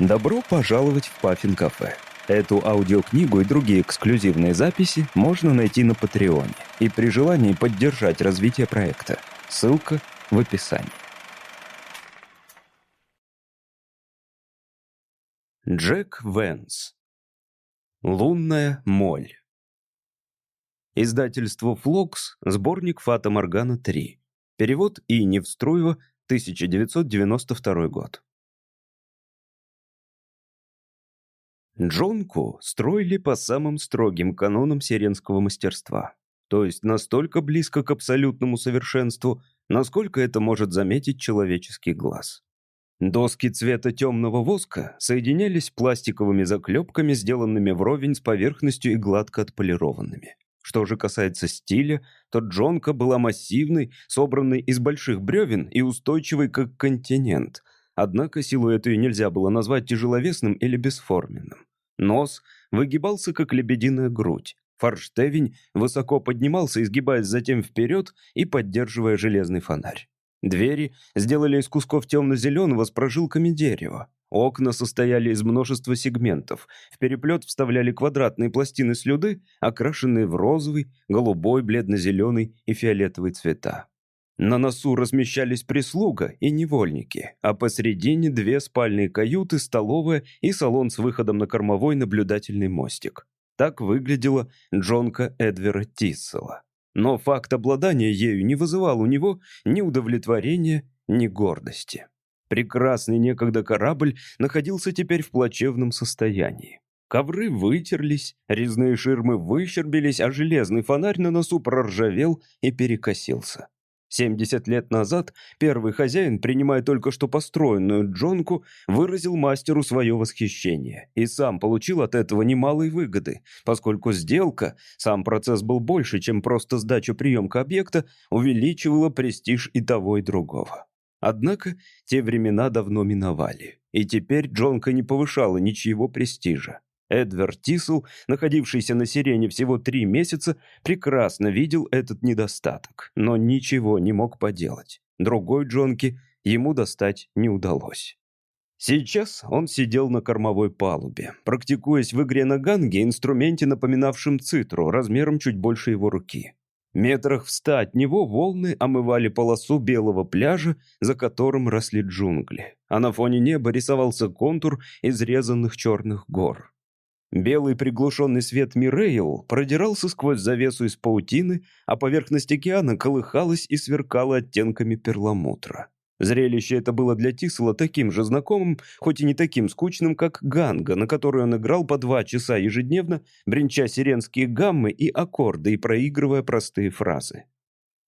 Добро пожаловать в Паффин Кафе. Эту аудиокнигу и другие эксклюзивные записи можно найти на Патреоне и при желании поддержать развитие проекта. Ссылка в описании. Джек Венс. Лунная моль. Издательство «Флокс», сборник «Фата Моргана 3». Перевод И. Невструева, 1992 год. Джонку строили по самым строгим канонам сиренского мастерства, то есть настолько близко к абсолютному совершенству, насколько это может заметить человеческий глаз. Доски цвета темного воска соединялись пластиковыми заклепками, сделанными вровень с поверхностью и гладко отполированными. Что же касается стиля, то Джонка была массивной, собранной из больших бревен и устойчивой как континент. Однако силуэт ее нельзя было назвать тяжеловесным или бесформенным. Нос выгибался, как лебединая грудь. Форштевень высоко поднимался, изгибаясь затем вперед и поддерживая железный фонарь. Двери сделали из кусков темно-зеленого с прожилками дерева. Окна состояли из множества сегментов. В переплет вставляли квадратные пластины слюды, окрашенные в розовый, голубой, бледно-зеленый и фиолетовый цвета. На носу размещались прислуга и невольники, а посредине две спальные каюты, столовая и салон с выходом на кормовой наблюдательный мостик. Так выглядела Джонка Эдвера Тиссела. Но факт обладания ею не вызывал у него ни удовлетворения, ни гордости. Прекрасный некогда корабль находился теперь в плачевном состоянии. Ковры вытерлись, резные ширмы выщербились, а железный фонарь на носу проржавел и перекосился. 70 лет назад первый хозяин, принимая только что построенную джонку, выразил мастеру свое восхищение и сам получил от этого немалой выгоды, поскольку сделка, сам процесс был больше, чем просто сдача-приемка объекта, увеличивала престиж и того, и другого. Однако те времена давно миновали, и теперь джонка не повышала ничьего престижа. Эдвард Тисел, находившийся на сирене всего три месяца, прекрасно видел этот недостаток, но ничего не мог поделать. Другой Джонки ему достать не удалось. Сейчас он сидел на кормовой палубе, практикуясь в игре на ганге, инструменте, напоминавшем цитру, размером чуть больше его руки. Метрах в ста от него волны омывали полосу белого пляжа, за которым росли джунгли, а на фоне неба рисовался контур изрезанных черных гор. Белый приглушенный свет Мирейл продирался сквозь завесу из паутины, а поверхность океана колыхалась и сверкала оттенками перламутра. Зрелище это было для Тисела таким же знакомым, хоть и не таким скучным, как ганга, на которой он играл по два часа ежедневно, бренча сиренские гаммы и аккорды и проигрывая простые фразы.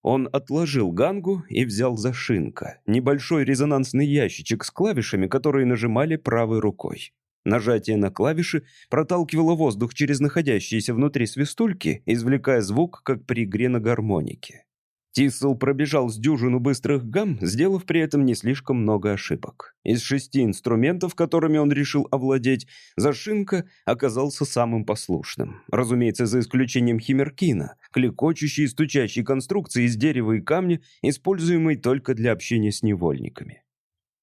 Он отложил гангу и взял за шинка, небольшой резонансный ящичек с клавишами, которые нажимали правой рукой. Нажатие на клавиши проталкивало воздух через находящиеся внутри свистульки, извлекая звук, как при игре на гармонике. Тисел пробежал с дюжину быстрых гам, сделав при этом не слишком много ошибок. Из шести инструментов, которыми он решил овладеть, Зашинка оказался самым послушным. Разумеется, за исключением химеркина, клекочущей и стучащей конструкции из дерева и камня, используемой только для общения с невольниками.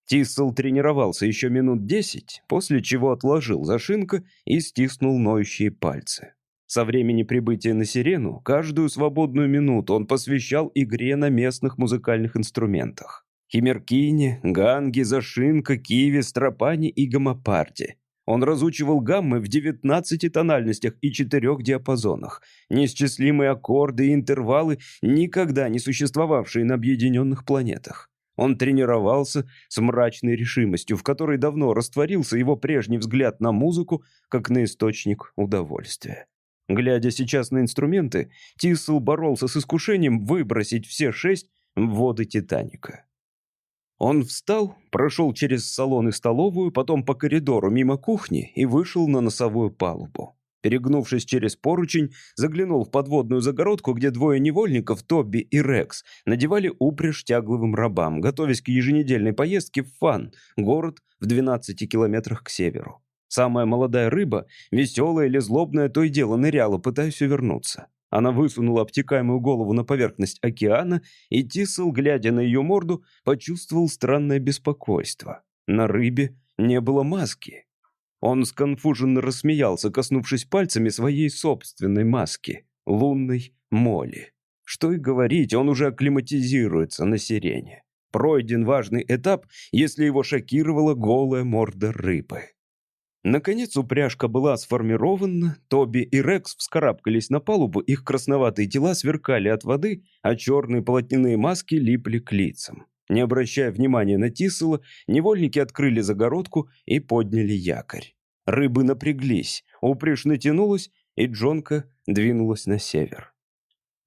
Тиссел тренировался еще минут десять, после чего отложил зашинка и стиснул ноющие пальцы. Со времени прибытия на Сирену каждую свободную минуту он посвящал игре на местных музыкальных инструментах. Химеркине, ганги, зашинка, киви, стропани и гамапарде. Он разучивал гаммы в 19 тональностях и четырех диапазонах, неисчислимые аккорды и интервалы, никогда не существовавшие на объединенных планетах. Он тренировался с мрачной решимостью, в которой давно растворился его прежний взгляд на музыку, как на источник удовольствия. Глядя сейчас на инструменты, Тисел боролся с искушением выбросить все шесть в воды Титаника. Он встал, прошел через салон и столовую, потом по коридору мимо кухни и вышел на носовую палубу. Перегнувшись через поручень, заглянул в подводную загородку, где двое невольников, Тобби и Рекс, надевали упряжь тягловым рабам, готовясь к еженедельной поездке в Фан, город в 12 километрах к северу. Самая молодая рыба, веселая или злобная, то и дело ныряла, пытаясь увернуться. Она высунула обтекаемую голову на поверхность океана, и Тисел, глядя на ее морду, почувствовал странное беспокойство. На рыбе не было маски. Он сконфуженно рассмеялся, коснувшись пальцами своей собственной маски, лунной моли. Что и говорить, он уже акклиматизируется на сирене. Пройден важный этап, если его шокировала голая морда рыбы. Наконец упряжка была сформирована, Тоби и Рекс вскарабкались на палубу, их красноватые тела сверкали от воды, а черные полотняные маски липли к лицам. Не обращая внимания на Тисела, невольники открыли загородку и подняли якорь. Рыбы напряглись, упряжь натянулась, и Джонка двинулась на север.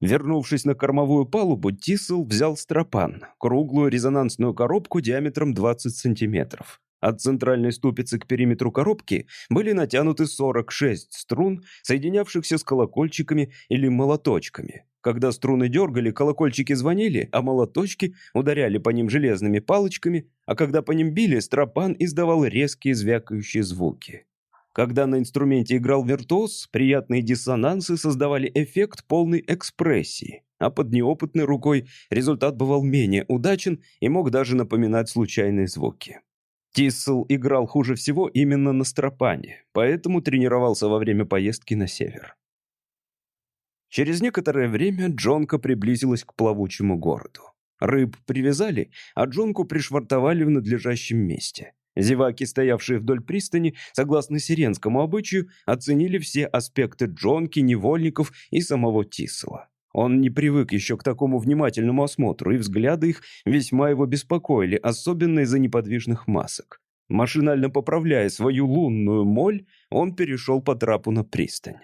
Вернувшись на кормовую палубу, Тисел взял стропан, круглую резонансную коробку диаметром 20 сантиметров. От центральной ступицы к периметру коробки были натянуты 46 струн, соединявшихся с колокольчиками или молоточками. Когда струны дергали, колокольчики звонили, а молоточки ударяли по ним железными палочками, а когда по ним били, стропан издавал резкие звякающие звуки. Когда на инструменте играл виртуоз, приятные диссонансы создавали эффект полной экспрессии, а под неопытной рукой результат бывал менее удачен и мог даже напоминать случайные звуки. Тиссел играл хуже всего именно на стропане, поэтому тренировался во время поездки на север. Через некоторое время Джонка приблизилась к плавучему городу. Рыб привязали, а Джонку пришвартовали в надлежащем месте. Зеваки, стоявшие вдоль пристани, согласно сиренскому обычаю, оценили все аспекты Джонки, невольников и самого Тисела. Он не привык еще к такому внимательному осмотру, и взгляды их весьма его беспокоили, особенно из-за неподвижных масок. Машинально поправляя свою лунную моль, он перешел по трапу на пристань.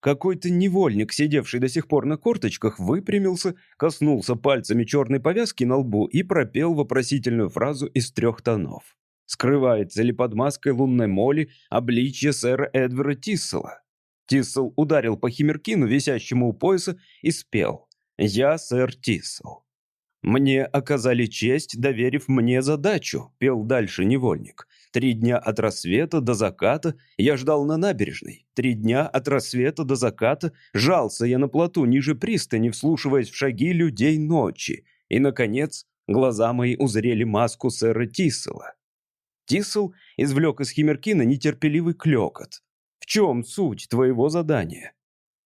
Какой-то невольник, сидевший до сих пор на корточках, выпрямился, коснулся пальцами черной повязки на лбу и пропел вопросительную фразу из трех тонов. Скрывается ли под маской лунной моли обличье сэра Эдвера Тиссела? Тиссел ударил по химеркину, висящему у пояса, и спел «Я сэр Тиссел». «Мне оказали честь, доверив мне задачу», — пел дальше невольник. «Три дня от рассвета до заката я ждал на набережной. Три дня от рассвета до заката жался я на плоту ниже пристани, вслушиваясь в шаги людей ночи. И, наконец, глаза мои узрели маску сэра Тиссела». Тиссел извлек из химеркина нетерпеливый клекот чем суть твоего задания?»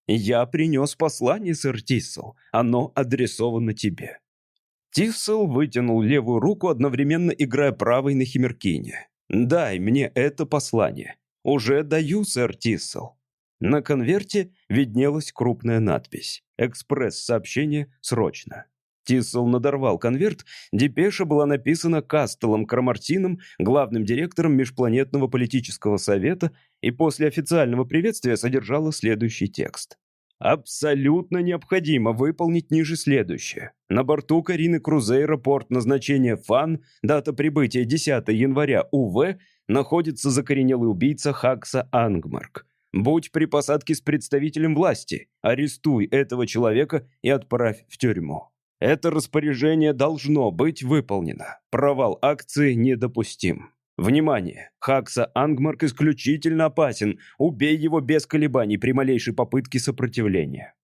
«Я принес послание, сэр Тиссел. Оно адресовано тебе». Тиссел вытянул левую руку, одновременно играя правой на химеркине. «Дай мне это послание». «Уже даю, сэр Тиссел». На конверте виднелась крупная надпись. «Экспресс-сообщение срочно». Тиссел надорвал конверт, депеша была написана Кастелом Крамартином, главным директором Межпланетного политического совета, и после официального приветствия содержала следующий текст. Абсолютно необходимо выполнить ниже следующее. На борту Карины Крузейра порт назначения ФАН, дата прибытия 10 января УВ, находится закоренелый убийца Хакса Ангмарк. Будь при посадке с представителем власти, арестуй этого человека и отправь в тюрьму. Это распоряжение должно быть выполнено. Провал акции недопустим. Внимание! Хакса Ангмарк исключительно опасен. Убей его без колебаний при малейшей попытке сопротивления.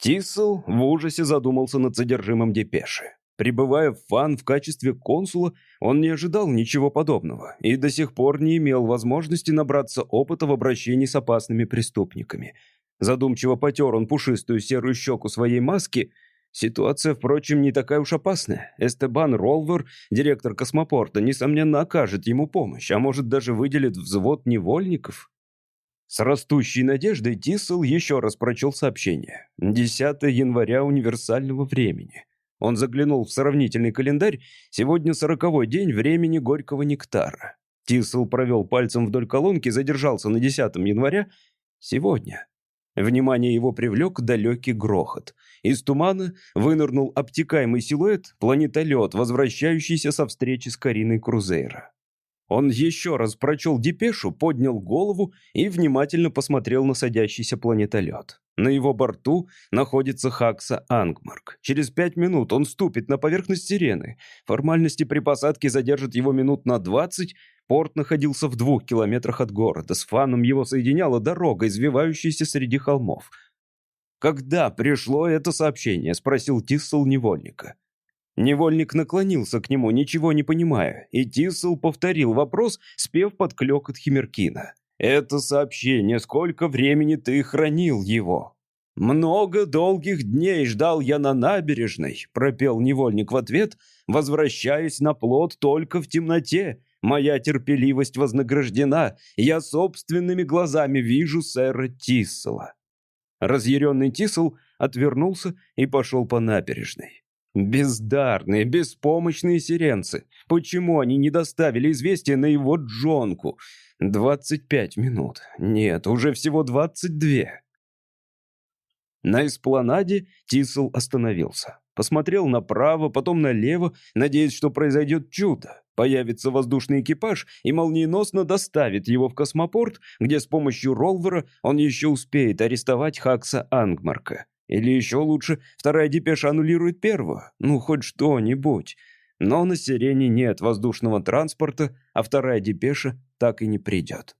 Тисел в ужасе задумался над содержимым депеши. Прибывая в Фан в качестве консула, он не ожидал ничего подобного и до сих пор не имел возможности набраться опыта в обращении с опасными преступниками. Задумчиво потер он пушистую серую щеку своей маски Ситуация, впрочем, не такая уж опасная. Эстебан Ролвер, директор космопорта, несомненно окажет ему помощь, а может даже выделит взвод невольников. С растущей надеждой Тисел еще раз прочел сообщение. 10 января универсального времени. Он заглянул в сравнительный календарь. Сегодня сороковой день времени горького нектара. Тисел провел пальцем вдоль колонки, задержался на 10 января. Сегодня. Внимание его привлек далекий грохот. Из тумана вынырнул обтекаемый силуэт, планетолет, возвращающийся со встречи с Кариной Крузейра. Он еще раз прочел депешу, поднял голову и внимательно посмотрел на садящийся планетолет. На его борту находится Хакса Ангмарк. Через пять минут он ступит на поверхность сирены. Формальности при посадке задержат его минут на двадцать, Порт находился в двух километрах от города. С Фаном его соединяла дорога, извивающаяся среди холмов. «Когда пришло это сообщение?» — спросил Тиссел невольника. Невольник наклонился к нему, ничего не понимая, и Тисел повторил вопрос, спев под клёкот Химеркина. «Это сообщение, сколько времени ты хранил его?» «Много долгих дней ждал я на набережной», — пропел невольник в ответ, «возвращаясь на плот только в темноте. Моя терпеливость вознаграждена, я собственными глазами вижу сэра Тиссела». Разъяренный Тисел отвернулся и пошел по набережной. Бездарные, беспомощные сиренцы. Почему они не доставили известия на его джонку? Двадцать пять минут. Нет, уже всего двадцать две. На эспланаде Тисел остановился. Посмотрел направо, потом налево, надеясь, что произойдет чудо. Появится воздушный экипаж и молниеносно доставит его в космопорт, где с помощью ролвера он еще успеет арестовать Хакса Ангмарка. Или еще лучше, вторая депеша аннулирует первую. Ну, хоть что-нибудь. Но на Сирене нет воздушного транспорта, а вторая депеша так и не придет.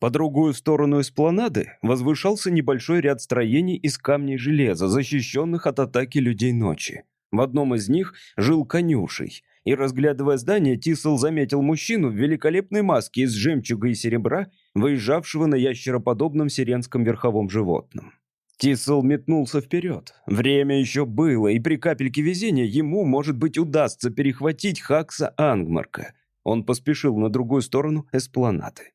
По другую сторону эспланады возвышался небольшой ряд строений из камня и железа, защищенных от атаки людей ночи. В одном из них жил конюшей, и, разглядывая здание, Тисел заметил мужчину в великолепной маске из жемчуга и серебра, выезжавшего на ящероподобном сиренском верховом животном. Тисел метнулся вперед. Время еще было, и при капельке везения ему, может быть, удастся перехватить Хакса Ангмарка. Он поспешил на другую сторону эспланаты.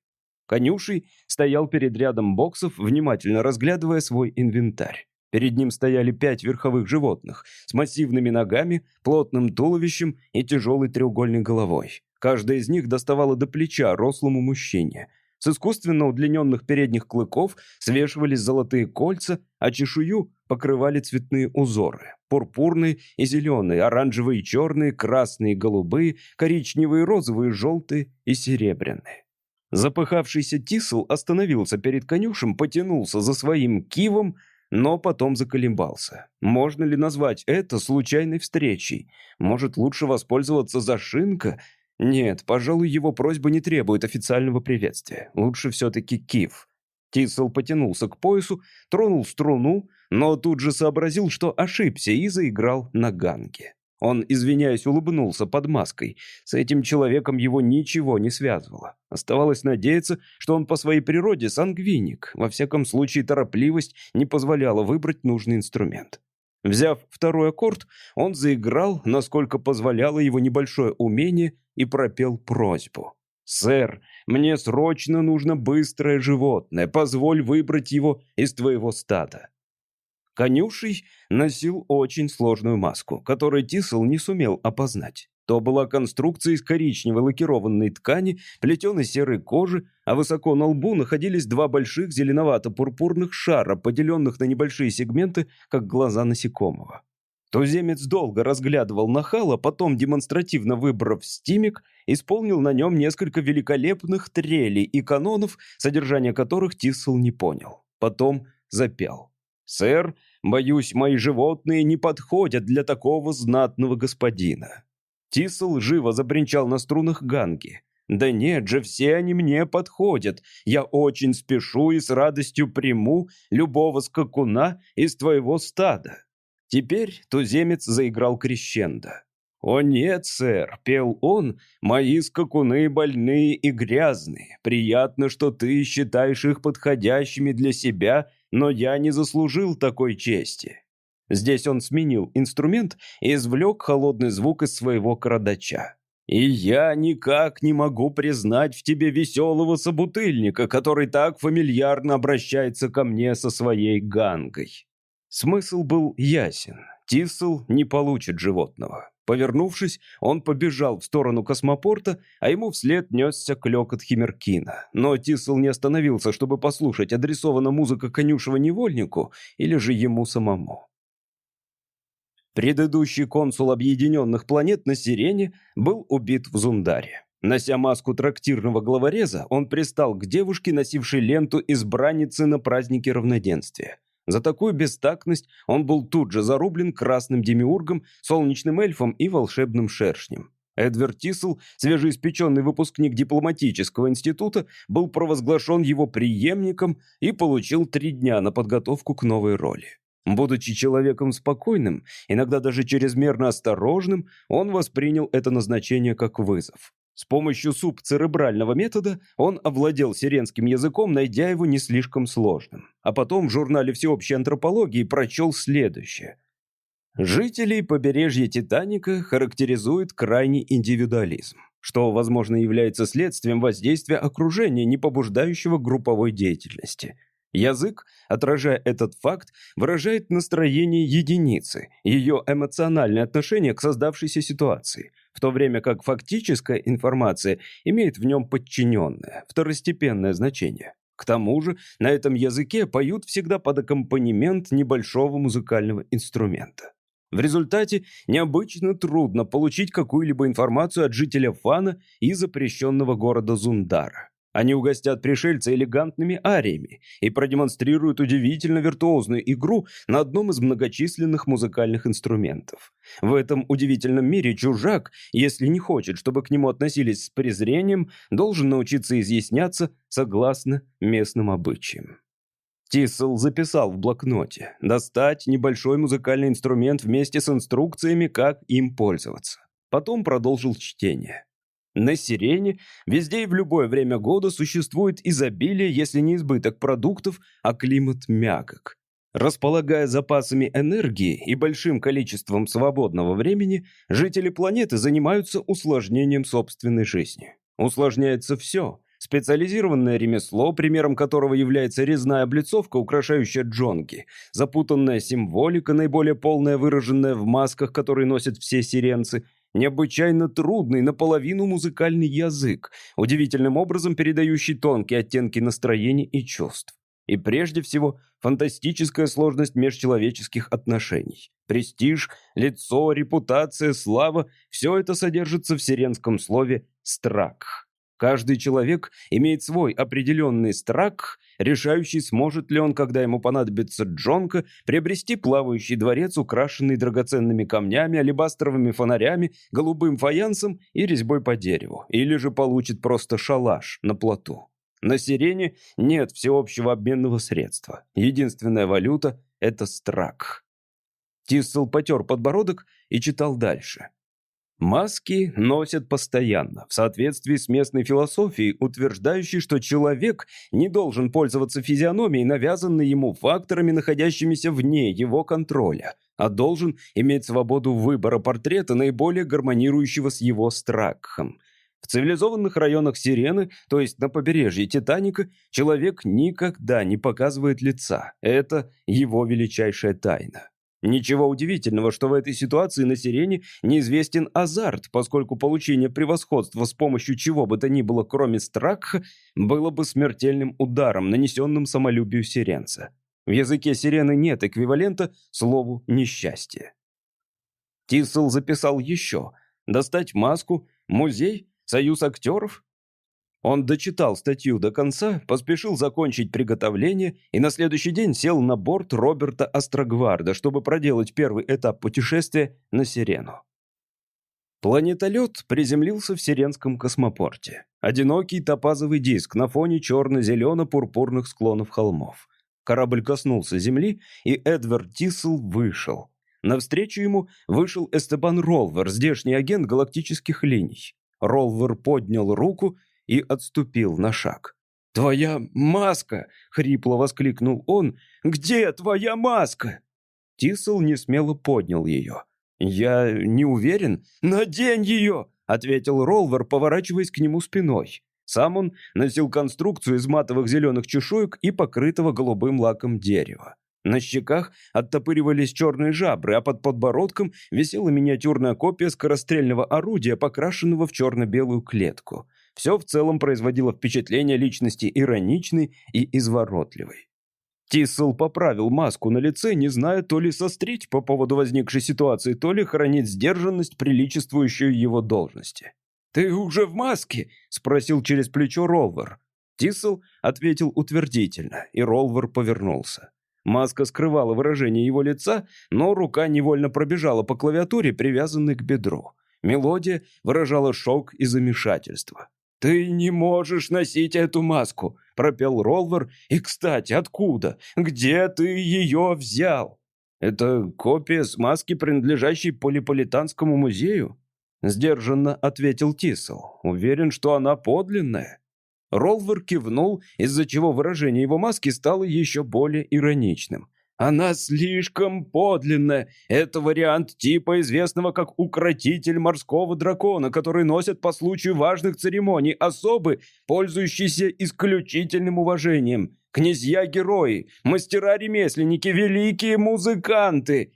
Конюший стоял перед рядом боксов, внимательно разглядывая свой инвентарь. Перед ним стояли пять верховых животных с массивными ногами, плотным туловищем и тяжелой треугольной головой. Каждая из них доставала до плеча рослому мужчине – с искусственно удлиненных передних клыков свешивались золотые кольца, а чешую покрывали цветные узоры. Пурпурные и зеленые, оранжевые и черные, красные и голубые, коричневые, розовые, желтые и серебряные. Запыхавшийся Тисл остановился перед конюшем, потянулся за своим кивом, но потом заколебался. Можно ли назвать это случайной встречей? Может, лучше воспользоваться за шинка – нет, пожалуй, его просьба не требует официального приветствия. Лучше все-таки Кив. Тисел потянулся к поясу, тронул струну, но тут же сообразил, что ошибся и заиграл на ганге. Он, извиняясь, улыбнулся под маской. С этим человеком его ничего не связывало. Оставалось надеяться, что он по своей природе сангвиник. Во всяком случае, торопливость не позволяла выбрать нужный инструмент. Взяв второй аккорд, он заиграл, насколько позволяло его небольшое умение, и пропел просьбу. «Сэр, мне срочно нужно быстрое животное. Позволь выбрать его из твоего стада». Конюший носил очень сложную маску, которую Тисел не сумел опознать. То была конструкция из коричневой лакированной ткани, плетеной серой кожи, а высоко на лбу находились два больших зеленовато-пурпурных шара, поделенных на небольшие сегменты, как глаза насекомого. Туземец долго разглядывал нахала, потом, демонстративно выбрав стимик, исполнил на нем несколько великолепных трелей и канонов, содержание которых Тисел не понял. Потом запел. «Сэр, боюсь, мои животные не подходят для такого знатного господина». Тисел живо забринчал на струнах ганги. «Да нет же, все они мне подходят. Я очень спешу и с радостью приму любого скакуна из твоего стада». Теперь туземец заиграл крещендо. «О нет, сэр», — пел он, — «мои скакуны больные и грязные. Приятно, что ты считаешь их подходящими для себя, но я не заслужил такой чести. Здесь он сменил инструмент и извлек холодный звук из своего кородача. «И я никак не могу признать в тебе веселого собутыльника, который так фамильярно обращается ко мне со своей гангой». Смысл был ясен. Тисел не получит животного. Повернувшись, он побежал в сторону космопорта, а ему вслед несся клёкот Химеркина. Но Тисел не остановился, чтобы послушать, адресована музыка конюшева невольнику или же ему самому. Предыдущий консул Объединенных Планет на Сирене был убит в Зундаре. Нося маску трактирного главореза, он пристал к девушке, носившей ленту избранницы на празднике равноденствия. За такую бестактность он был тут же зарублен красным демиургом, солнечным эльфом и волшебным шершнем. Эдвард Тисел, свежеиспеченный выпускник дипломатического института, был провозглашен его преемником и получил три дня на подготовку к новой роли. Будучи человеком спокойным, иногда даже чрезмерно осторожным, он воспринял это назначение как вызов. С помощью субцеребрального метода он овладел сиренским языком, найдя его не слишком сложным. А потом в журнале всеобщей антропологии прочел следующее. Жителей побережья Титаника характеризует крайний индивидуализм, что, возможно, является следствием воздействия окружения, не побуждающего групповой деятельности – Язык, отражая этот факт, выражает настроение единицы, ее эмоциональное отношение к создавшейся ситуации, в то время как фактическая информация имеет в нем подчиненное, второстепенное значение. К тому же на этом языке поют всегда под аккомпанемент небольшого музыкального инструмента. В результате необычно трудно получить какую-либо информацию от жителя Фана и запрещенного города Зундара. Они угостят пришельца элегантными ариями и продемонстрируют удивительно виртуозную игру на одном из многочисленных музыкальных инструментов. В этом удивительном мире чужак, если не хочет, чтобы к нему относились с презрением, должен научиться изъясняться согласно местным обычаям. Тиссел записал в блокноте «Достать небольшой музыкальный инструмент вместе с инструкциями, как им пользоваться». Потом продолжил чтение. На Сирене везде и в любое время года существует изобилие, если не избыток продуктов, а климат мягок. Располагая запасами энергии и большим количеством свободного времени, жители планеты занимаются усложнением собственной жизни. Усложняется все. Специализированное ремесло, примером которого является резная облицовка, украшающая джонги, запутанная символика, наиболее полная выраженная в масках, которые носят все сиренцы – необычайно трудный, наполовину музыкальный язык, удивительным образом передающий тонкие оттенки настроений и чувств. И прежде всего, фантастическая сложность межчеловеческих отношений. Престиж, лицо, репутация, слава – все это содержится в сиренском слове «страк». Каждый человек имеет свой определенный страх, решающий, сможет ли он, когда ему понадобится джонка, приобрести плавающий дворец, украшенный драгоценными камнями, алебастровыми фонарями, голубым фаянсом и резьбой по дереву, или же получит просто шалаш на плоту. На Сирене нет всеобщего обменного средства. Единственная валюта — это страх. Тиссел потер подбородок и читал дальше. Маски носят постоянно, в соответствии с местной философией, утверждающей, что человек не должен пользоваться физиономией, навязанной ему факторами, находящимися вне его контроля, а должен иметь свободу выбора портрета, наиболее гармонирующего с его страхом. В цивилизованных районах Сирены, то есть на побережье Титаника, человек никогда не показывает лица. Это его величайшая тайна. Ничего удивительного, что в этой ситуации на Сирене неизвестен азарт, поскольку получение превосходства с помощью чего бы то ни было, кроме страха, было бы смертельным ударом, нанесенным самолюбию сиренца. В языке сирены нет эквивалента слову «несчастье». Тисел записал еще «достать маску», «музей», «союз актеров», он дочитал статью до конца, поспешил закончить приготовление и на следующий день сел на борт Роберта Острогварда, чтобы проделать первый этап путешествия на Сирену. Планетолет приземлился в Сиренском космопорте. Одинокий топазовый диск на фоне черно-зелено-пурпурных склонов холмов. Корабль коснулся земли, и Эдвард Тиссел вышел. Навстречу ему вышел Эстебан Ролвер, здешний агент галактических линий. Ролвер поднял руку и отступил на шаг. «Твоя маска!» — хрипло воскликнул он. «Где твоя маска?» Тисел несмело поднял ее. «Я не уверен. Надень ее!» — ответил Ролвер, поворачиваясь к нему спиной. Сам он носил конструкцию из матовых зеленых чешуек и покрытого голубым лаком дерева. На щеках оттопыривались черные жабры, а под подбородком висела миниатюрная копия скорострельного орудия, покрашенного в черно-белую клетку. Все в целом производило впечатление личности ироничной и изворотливой. Тиссел поправил маску на лице, не зная то ли сострить по поводу возникшей ситуации, то ли хранить сдержанность, приличествующую его должности. «Ты уже в маске?» — спросил через плечо Ролвер. Тиссел ответил утвердительно, и Ролвер повернулся. Маска скрывала выражение его лица, но рука невольно пробежала по клавиатуре, привязанной к бедру. Мелодия выражала шок и замешательство. «Ты не можешь носить эту маску», — пропел Ролвер. «И, кстати, откуда? Где ты ее взял?» Это копия смазки, принадлежащей Полиполитанскому музею?» Сдержанно ответил Тисел. «Уверен, что она подлинная». Ролвер кивнул, из-за чего выражение его маски стало еще более ироничным. Она слишком подлинная. Это вариант типа, известного как укротитель морского дракона, который носят по случаю важных церемоний особы, пользующиеся исключительным уважением. Князья-герои, мастера-ремесленники, великие музыканты.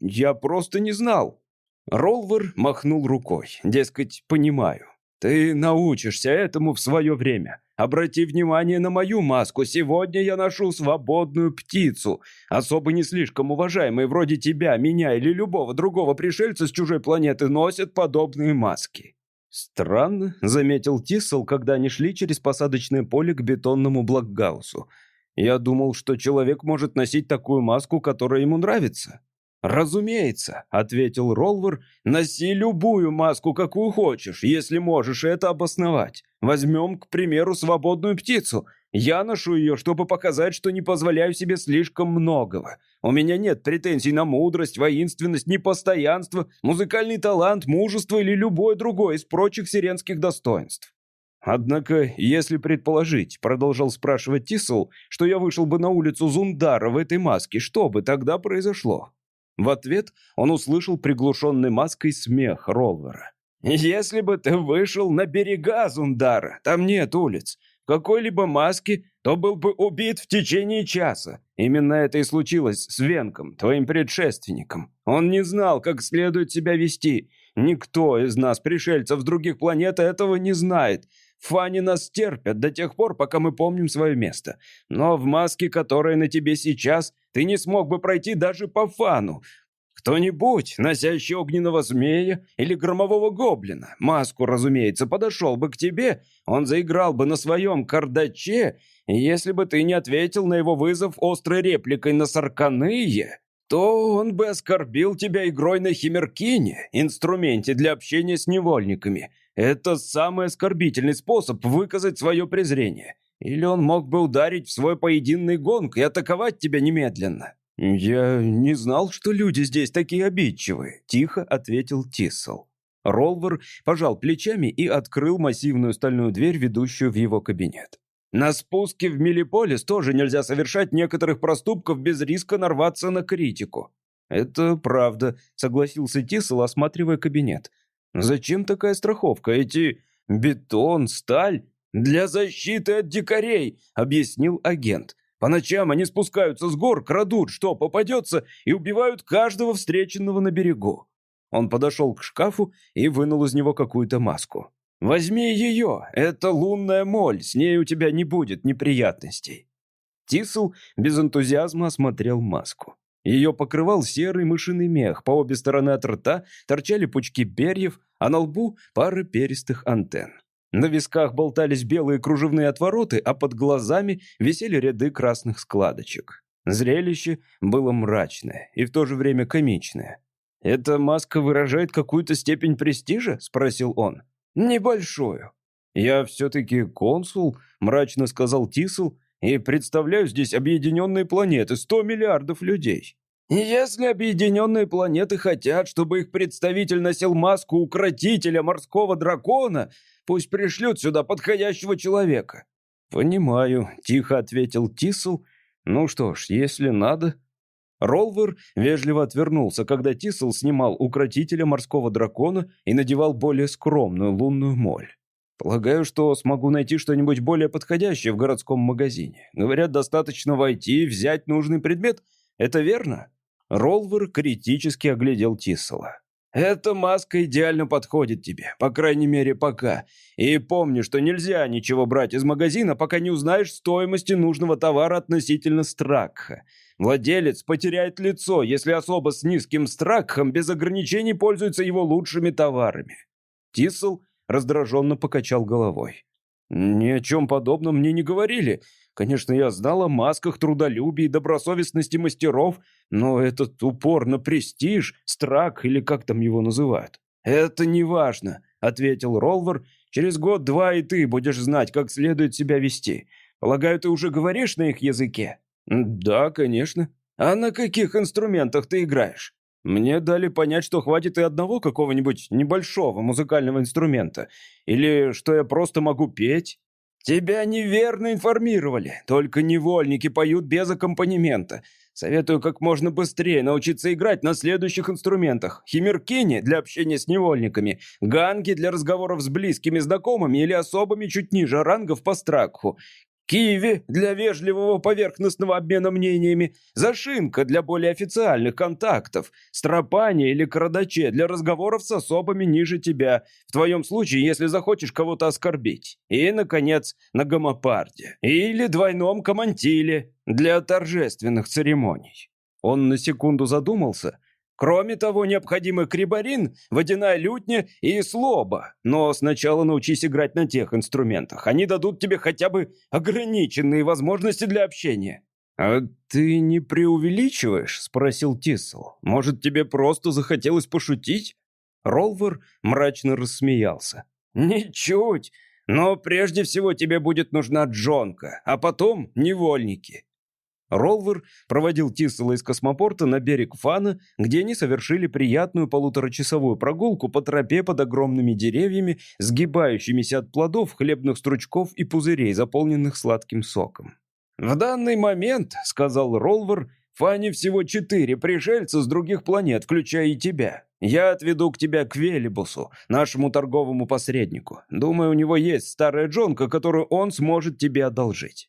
Я просто не знал. Ролвер махнул рукой. Дескать, понимаю. Ты научишься этому в свое время. Обрати внимание на мою маску. Сегодня я ношу свободную птицу. Особо не слишком уважаемые, вроде тебя, меня или любого другого пришельца с чужой планеты, носят подобные маски. «Странно», — заметил Тиссел, когда они шли через посадочное поле к бетонному Блокгаусу. «Я думал, что человек может носить такую маску, которая ему нравится». «Разумеется», — ответил Ролвер, — «носи любую маску, какую хочешь, если можешь это обосновать. Возьмем, к примеру, свободную птицу. Я ношу ее, чтобы показать, что не позволяю себе слишком многого. У меня нет претензий на мудрость, воинственность, непостоянство, музыкальный талант, мужество или любое другое из прочих сиренских достоинств. «Однако, если предположить, — продолжал спрашивать Тисел, — что я вышел бы на улицу Зундара в этой маске, что бы тогда произошло?» В ответ он услышал приглушенный маской смех Ролвера. «Если бы ты вышел на берега Зундара, там нет улиц, какой-либо маске, то был бы убит в течение часа. Именно это и случилось с Венком, твоим предшественником. Он не знал, как следует себя вести. Никто из нас, пришельцев с других планет, этого не знает. Фани нас терпят до тех пор, пока мы помним свое место. Но в маске, которая на тебе сейчас, ты не смог бы пройти даже по фану. Кто-нибудь, носящий огненного змея или громового гоблина, маску, разумеется, подошел бы к тебе, он заиграл бы на своем кардаче, и если бы ты не ответил на его вызов острой репликой на сарканые, то он бы оскорбил тебя игрой на химеркине, инструменте для общения с невольниками, это самый оскорбительный способ выказать свое презрение. Или он мог бы ударить в свой поединный гонг и атаковать тебя немедленно. «Я не знал, что люди здесь такие обидчивые», — тихо ответил Тиссел. Ролвер пожал плечами и открыл массивную стальную дверь, ведущую в его кабинет. «На спуске в Мелиполис тоже нельзя совершать некоторых проступков без риска нарваться на критику». «Это правда», — согласился Тиссел, осматривая кабинет. Зачем такая страховка? Эти бетон, сталь для защиты от дикарей, объяснил агент. По ночам они спускаются с гор, крадут, что попадется, и убивают каждого встреченного на берегу. Он подошел к шкафу и вынул из него какую-то маску. «Возьми ее, это лунная моль, с ней у тебя не будет неприятностей». Тисл без энтузиазма осмотрел маску. Ее покрывал серый мышиный мех, по обе стороны от рта торчали пучки перьев, а на лбу пара перистых антенн. На висках болтались белые кружевные отвороты, а под глазами висели ряды красных складочек. Зрелище было мрачное и в то же время комичное. «Эта маска выражает какую-то степень престижа?» — спросил он. «Небольшую». «Я все-таки консул», — мрачно сказал Тисел, «и представляю здесь объединенные планеты, сто миллиардов людей. Если объединенные планеты хотят, чтобы их представитель носил маску укротителя морского дракона, пусть пришлют сюда подходящего человека. «Понимаю», — тихо ответил Тисл. «Ну что ж, если надо...» Ролвер вежливо отвернулся, когда Тисл снимал укротителя морского дракона и надевал более скромную лунную моль. «Полагаю, что смогу найти что-нибудь более подходящее в городском магазине. Говорят, достаточно войти и взять нужный предмет. Это верно?» Ролвер критически оглядел Тиссела. «Эта маска идеально подходит тебе, по крайней мере, пока. И помни, что нельзя ничего брать из магазина, пока не узнаешь стоимости нужного товара относительно стракха. Владелец потеряет лицо, если особо с низким стракхом без ограничений пользуется его лучшими товарами». Тиссел раздраженно покачал головой. «Ни о чем подобном мне не говорили. Конечно, я знал о масках трудолюбия и добросовестности мастеров, но этот упор на престиж, страх или как там его называют. «Это не важно», — ответил Ролвер. «Через год-два и ты будешь знать, как следует себя вести. Полагаю, ты уже говоришь на их языке?» «Да, конечно». «А на каких инструментах ты играешь?» Мне дали понять, что хватит и одного какого-нибудь небольшого музыкального инструмента. Или что я просто могу петь. Тебя неверно информировали. Только невольники поют без аккомпанемента. Советую как можно быстрее научиться играть на следующих инструментах. Химеркини для общения с невольниками, ганги для разговоров с близкими знакомыми или особыми чуть ниже рангов по стракху, Киви для вежливого поверхностного обмена мнениями, Зашинка для более официальных контактов, Стропани или Крадаче для разговоров с особами ниже тебя, в твоем случае, если захочешь кого-то оскорбить. И, наконец, на гомопарде. Или двойном комантиле для торжественных церемоний. Он на секунду задумался – Кроме того, необходимы крибарин, водяная лютня и слоба. Но сначала научись играть на тех инструментах. Они дадут тебе хотя бы ограниченные возможности для общения. «А ты не преувеличиваешь?» — спросил Тисел. «Может, тебе просто захотелось пошутить?» Ролвер мрачно рассмеялся. «Ничуть. Но прежде всего тебе будет нужна джонка, а потом невольники. Ролвер проводил Тиссела из космопорта на берег Фана, где они совершили приятную полуторачасовую прогулку по тропе под огромными деревьями, сгибающимися от плодов, хлебных стручков и пузырей, заполненных сладким соком. «В данный момент, — сказал Ролвер, — Фане всего четыре пришельца с других планет, включая и тебя. Я отведу к тебя к Велибусу, нашему торговому посреднику. Думаю, у него есть старая джонка, которую он сможет тебе одолжить».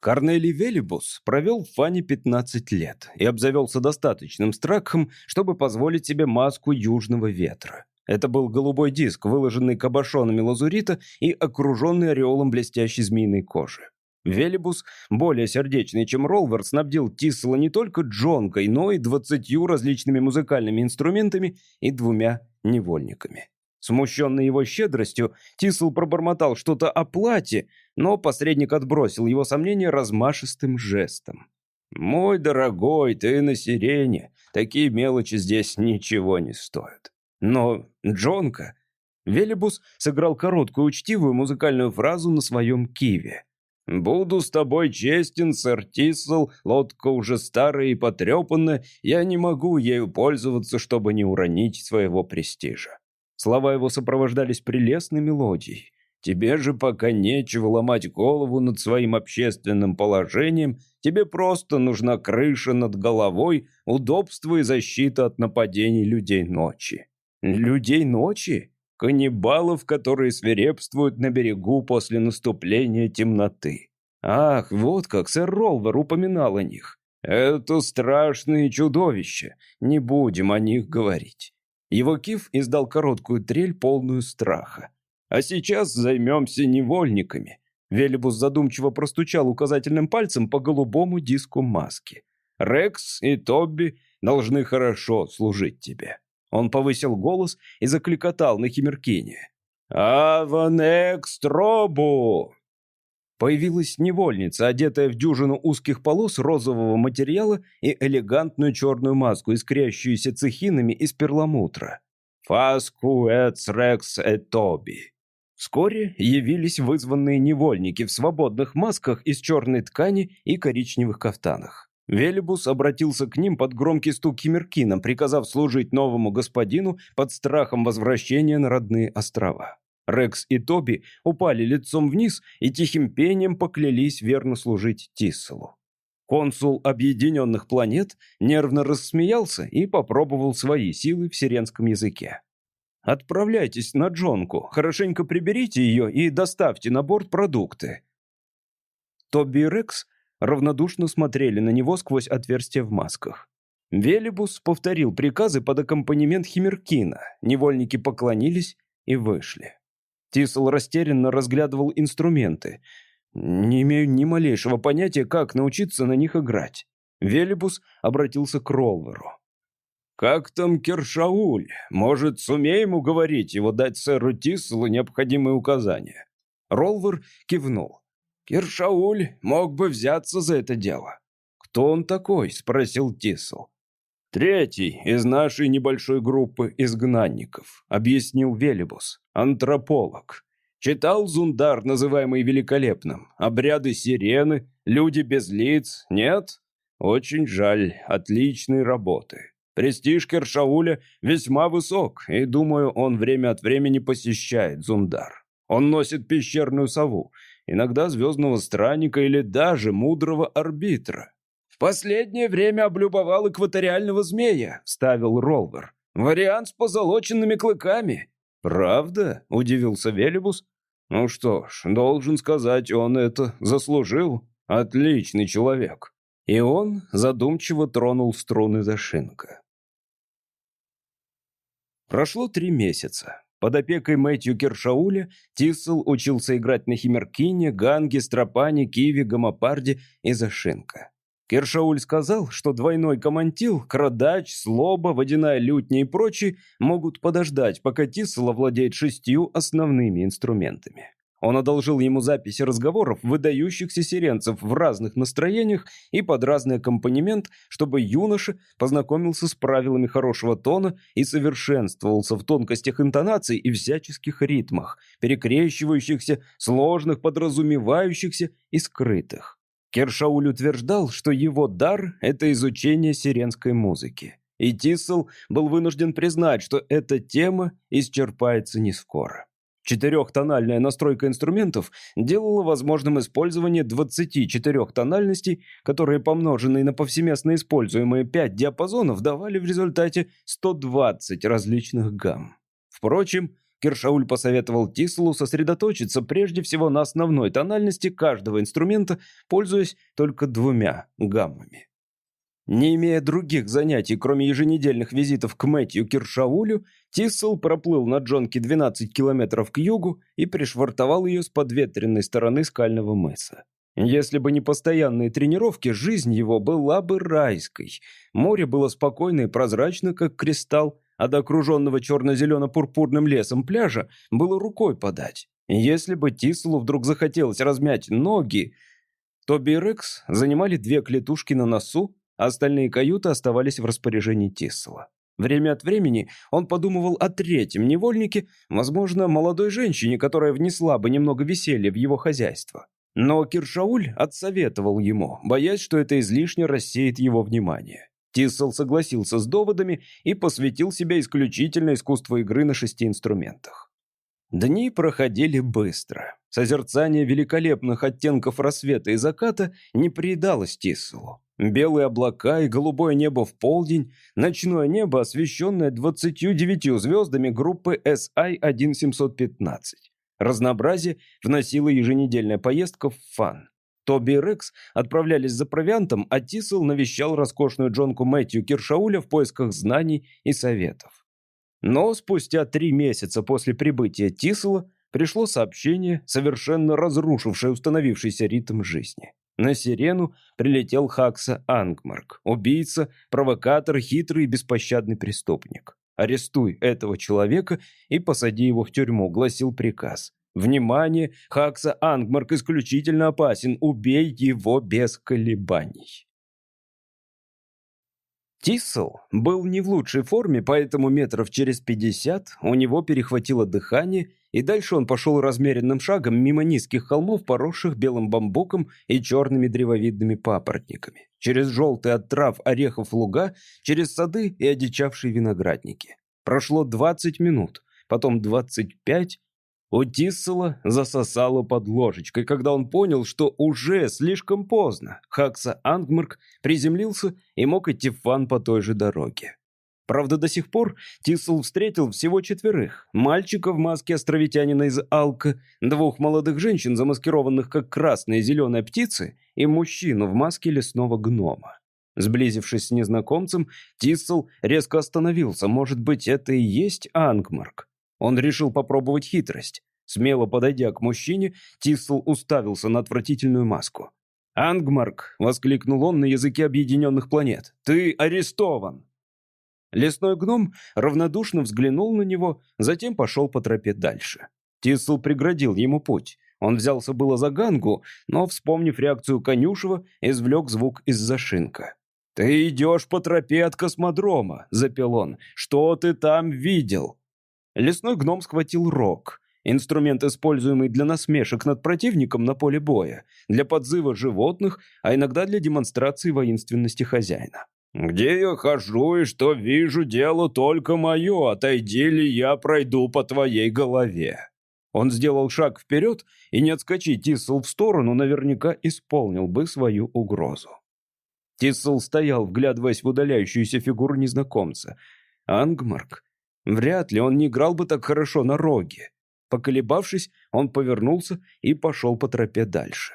Корнелий Велибус провел в Фане 15 лет и обзавелся достаточным страхом, чтобы позволить себе маску южного ветра. Это был голубой диск, выложенный кабошонами лазурита и окруженный ореолом блестящей змеиной кожи. Велибус, более сердечный, чем Ролвер, снабдил Тисла не только джонкой, но и двадцатью различными музыкальными инструментами и двумя невольниками. Смущенный его щедростью, Тисл пробормотал что-то о плате, но посредник отбросил его сомнения размашистым жестом. «Мой дорогой, ты на сирене. Такие мелочи здесь ничего не стоят». «Но, Джонка...» Велибус сыграл короткую учтивую музыкальную фразу на своем киве. «Буду с тобой честен, сэр Тисл, лодка уже старая и потрепанная, я не могу ею пользоваться, чтобы не уронить своего престижа. Слова его сопровождались прелестной мелодией. Тебе же пока нечего ломать голову над своим общественным положением, тебе просто нужна крыша над головой, удобство и защита от нападений людей ночи. Людей ночи? Каннибалов, которые свирепствуют на берегу после наступления темноты. Ах, вот как сэр Ролвер упоминал о них. Это страшные чудовища, не будем о них говорить. Его киф издал короткую трель, полную страха. «А сейчас займемся невольниками». Велибус задумчиво простучал указательным пальцем по голубому диску маски. «Рекс и Тобби должны хорошо служить тебе». Он повысил голос и закликотал на химеркине. «Аван экстробу!» Появилась невольница, одетая в дюжину узких полос розового материала и элегантную черную маску, искрящуюся цехинами из перламутра. «Фаску эц рекс этоби». Вскоре явились вызванные невольники в свободных масках из черной ткани и коричневых кафтанах. Велибус обратился к ним под громкий стук Химеркина, приказав служить новому господину под страхом возвращения на родные острова. Рекс и Тоби упали лицом вниз и тихим пением поклялись верно служить Тисселу. Консул Объединенных Планет нервно рассмеялся и попробовал свои силы в сиренском языке. «Отправляйтесь на Джонку, хорошенько приберите ее и доставьте на борт продукты». Тоби и Рекс равнодушно смотрели на него сквозь отверстия в масках. Велибус повторил приказы под аккомпанемент Химеркина. Невольники поклонились и вышли. Тисел растерянно разглядывал инструменты. «Не имею ни малейшего понятия, как научиться на них играть». Велибус обратился к Ролверу. «Как там Кершауль? Может, сумеем уговорить его дать сэру Тисселу необходимые указания?» Ролвер кивнул. «Кершауль мог бы взяться за это дело». «Кто он такой?» — спросил Тисел. «Третий из нашей небольшой группы изгнанников», — объяснил Велибус. «Антрополог. Читал Зундар, называемый великолепным. Обряды сирены, люди без лиц. Нет? Очень жаль. Отличной работы. Престиж Кершауля весьма высок, и, думаю, он время от времени посещает Зундар. Он носит пещерную сову, иногда звездного странника или даже мудрого арбитра. «В последнее время облюбовал экваториального змея», — ставил Ролвер. «Вариант с позолоченными клыками». «Правда?» — удивился Велибус. «Ну что ж, должен сказать, он это заслужил. Отличный человек». И он задумчиво тронул струны зашинка. Прошло три месяца. Под опекой Мэтью Кершауля Тиссел учился играть на химеркине, ганге, стропане, киве, гомопарде и зашинка. Кершауль сказал, что двойной комантил, крадач, слоба, водяная лютня и прочие могут подождать, пока Тиссел овладеет шестью основными инструментами. Он одолжил ему записи разговоров выдающихся сиренцев в разных настроениях и под разный аккомпанемент, чтобы юноша познакомился с правилами хорошего тона и совершенствовался в тонкостях интонаций и всяческих ритмах, перекрещивающихся, сложных, подразумевающихся и скрытых. Кершауль утверждал, что его дар — это изучение сиренской музыки. И Тиссел был вынужден признать, что эта тема исчерпается не скоро. Четырехтональная настройка инструментов делала возможным использование 24 тональностей, которые, помноженные на повсеместно используемые 5 диапазонов, давали в результате 120 различных гамм. Впрочем, Кершауль посоветовал Тислу сосредоточиться прежде всего на основной тональности каждого инструмента, пользуясь только двумя гаммами. Не имея других занятий, кроме еженедельных визитов к Мэтью Киршаулю, Тиссел проплыл на Джонке 12 километров к югу и пришвартовал ее с подветренной стороны скального мыса. Если бы не постоянные тренировки, жизнь его была бы райской. Море было спокойно и прозрачно, как кристалл, а до окруженного черно-зелено-пурпурным лесом пляжа было рукой подать. Если бы Тисселу вдруг захотелось размять ноги, то Бирекс занимали две клетушки на носу, а остальные каюты оставались в распоряжении Тиссела. Время от времени он подумывал о третьем невольнике, возможно, молодой женщине, которая внесла бы немного веселья в его хозяйство. Но Киршауль отсоветовал ему, боясь, что это излишне рассеет его внимание. Тиссел согласился с доводами и посвятил себя исключительно искусству игры на шести инструментах. Дни проходили быстро. Созерцание великолепных оттенков рассвета и заката не приедалось Тисселу. Белые облака и голубое небо в полдень, ночное небо, освещенное 29 звездами группы SI-1715. Разнообразие вносила еженедельная поездка в фан. Тоби и Рекс отправлялись за провиантом, а Тисел навещал роскошную джонку Мэтью Киршауля в поисках знаний и советов. Но спустя три месяца после прибытия Тисела пришло сообщение, совершенно разрушившее установившийся ритм жизни. На сирену прилетел Хакса Ангмарк, убийца, провокатор, хитрый и беспощадный преступник. «Арестуй этого человека и посади его в тюрьму», — гласил приказ. Внимание, Хакса Ангмарк исключительно опасен. Убей его без колебаний. Тиссел был не в лучшей форме, поэтому метров через пятьдесят у него перехватило дыхание, и дальше он пошел размеренным шагом мимо низких холмов, поросших белым бамбуком и черными древовидными папоротниками, через жёлтые от трав орехов луга, через сады и одичавшие виноградники. Прошло 20 минут, потом 25, Отиссела засосало под ложечкой, когда он понял, что уже слишком поздно. Хакса Ангмарк приземлился и мог идти в фан по той же дороге. Правда, до сих пор Тиссел встретил всего четверых. Мальчика в маске островитянина из Алка, двух молодых женщин, замаскированных как красные и зеленые птицы, и мужчину в маске лесного гнома. Сблизившись с незнакомцем, Тиссел резко остановился. Может быть, это и есть Ангмарк? Он решил попробовать хитрость. Смело подойдя к мужчине, Тисл уставился на отвратительную маску. «Ангмарк!» — воскликнул он на языке объединенных планет. «Ты арестован!» Лесной гном равнодушно взглянул на него, затем пошел по тропе дальше. Тисл преградил ему путь. Он взялся было за гангу, но, вспомнив реакцию конюшева, извлек звук из зашинка. «Ты идешь по тропе от космодрома», — запел он. «Что ты там видел?» Лесной гном схватил рог. Инструмент, используемый для насмешек над противником на поле боя, для подзыва животных, а иногда для демонстрации воинственности хозяина. «Где я хожу и что вижу, дело только мое, отойди ли я пройду по твоей голове». Он сделал шаг вперед, и не отскочить Тиссел в сторону наверняка исполнил бы свою угрозу. Тиссел стоял, вглядываясь в удаляющуюся фигуру незнакомца. Ангмарк? Вряд ли он не играл бы так хорошо на роге. Поколебавшись, он повернулся и пошел по тропе дальше.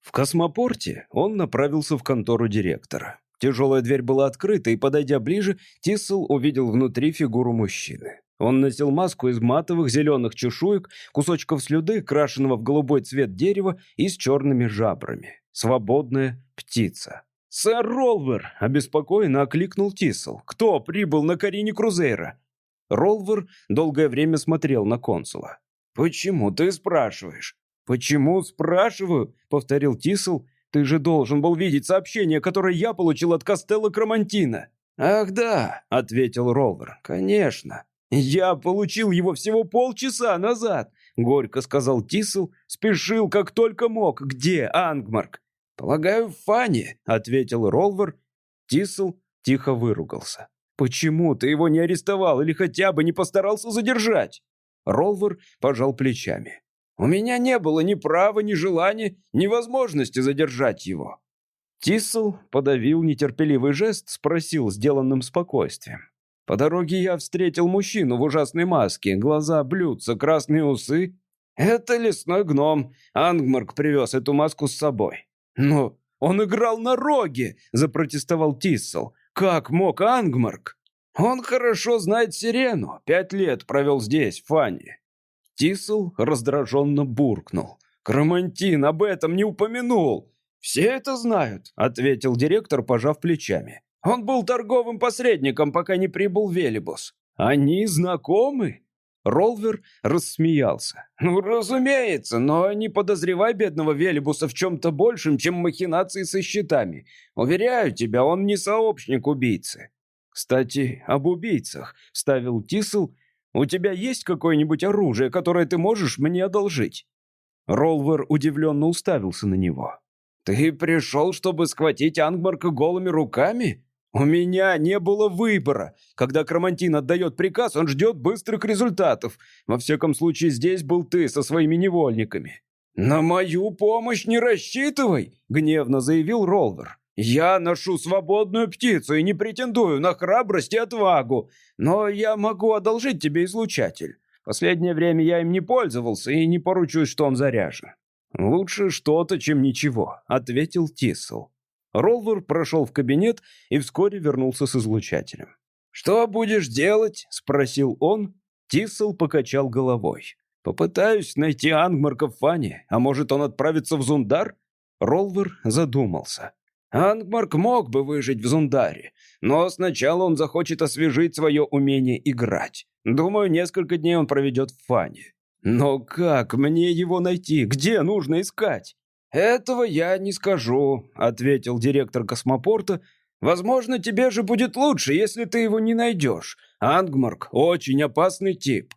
В космопорте он направился в контору директора. Тяжелая дверь была открыта, и, подойдя ближе, Тиссел увидел внутри фигуру мужчины. Он носил маску из матовых зеленых чешуек, кусочков слюды, крашенного в голубой цвет дерева и с черными жабрами. Свободная птица. «Сэр Ролвер!» — обеспокоенно окликнул Тиссел. «Кто прибыл на Карине Крузейра?» Ролвер долгое время смотрел на консула. «Почему ты спрашиваешь?» «Почему спрашиваю?» — повторил Тисел. «Ты же должен был видеть сообщение, которое я получил от Костелла Крамантина». «Ах да», — ответил Ролвер. «Конечно. Я получил его всего полчаса назад», — горько сказал Тисел. «Спешил, как только мог. Где Ангмарк?» «Полагаю, в Фане», — ответил Ролвер. Тисел тихо выругался. «Почему ты его не арестовал или хотя бы не постарался задержать?» Ролвер пожал плечами. У меня не было ни права, ни желания, ни возможности задержать его». Тиссел подавил нетерпеливый жест, спросил сделанным спокойствием. «По дороге я встретил мужчину в ужасной маске, глаза блюдца, красные усы. Это лесной гном. Ангмарк привез эту маску с собой». «Но он играл на роге!» – запротестовал Тиссел. «Как мог Ангмарк?» «Он хорошо знает сирену. Пять лет провел здесь, в Фанне. Тисел раздраженно буркнул. «Крамантин об этом не упомянул!» «Все это знают», — ответил директор, пожав плечами. «Он был торговым посредником, пока не прибыл Велибус». «Они знакомы?» Ролвер рассмеялся. «Ну, разумеется, но не подозревай бедного Велибуса в чем-то большем, чем махинации со счетами. Уверяю тебя, он не сообщник убийцы». «Кстати, об убийцах», — ставил Тисел у тебя есть какое-нибудь оружие, которое ты можешь мне одолжить?» Ролвер удивленно уставился на него. «Ты пришел, чтобы схватить Ангмарка голыми руками? У меня не было выбора. Когда Крамантин отдает приказ, он ждет быстрых результатов. Во всяком случае, здесь был ты со своими невольниками». «На мою помощь не рассчитывай!» — гневно заявил Ролвер. Я ношу свободную птицу и не претендую на храбрость и отвагу, но я могу одолжить тебе излучатель. Последнее время я им не пользовался и не поручусь, что он заряжен». «Лучше что-то, чем ничего», — ответил Тисел. Ролвер прошел в кабинет и вскоре вернулся с излучателем. «Что будешь делать?» — спросил он. Тисел покачал головой. «Попытаюсь найти Ангмарка в Фане, а может, он отправится в Зундар?» Ролвер задумался. Ангмарк мог бы выжить в Зундаре, но сначала он захочет освежить свое умение играть. Думаю, несколько дней он проведет в Фане. Но как мне его найти? Где нужно искать? Этого я не скажу, ответил директор космопорта. Возможно, тебе же будет лучше, если ты его не найдешь. Ангмарк очень опасный тип.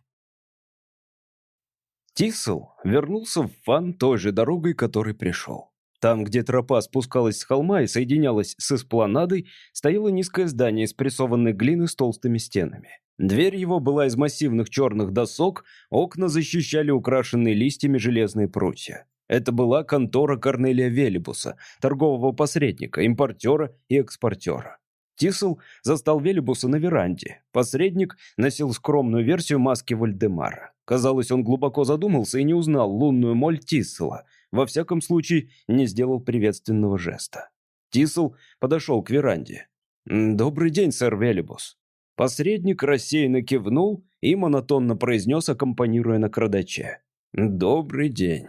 Тисел вернулся в Фан той же дорогой, которой пришел. Там, где тропа спускалась с холма и соединялась с эспланадой, стояло низкое здание из прессованной глины с толстыми стенами. Дверь его была из массивных черных досок, окна защищали украшенные листьями железные прутья. Это была контора Корнелия Велибуса, торгового посредника, импортера и экспортера. Тисел застал Велибуса на веранде. Посредник носил скромную версию маски Вальдемара. Казалось, он глубоко задумался и не узнал лунную моль Тисела – во всяком случае, не сделал приветственного жеста. Тисел подошел к веранде. «Добрый день, сэр Велибус». Посредник рассеянно кивнул и монотонно произнес, аккомпанируя на крадаче. «Добрый день».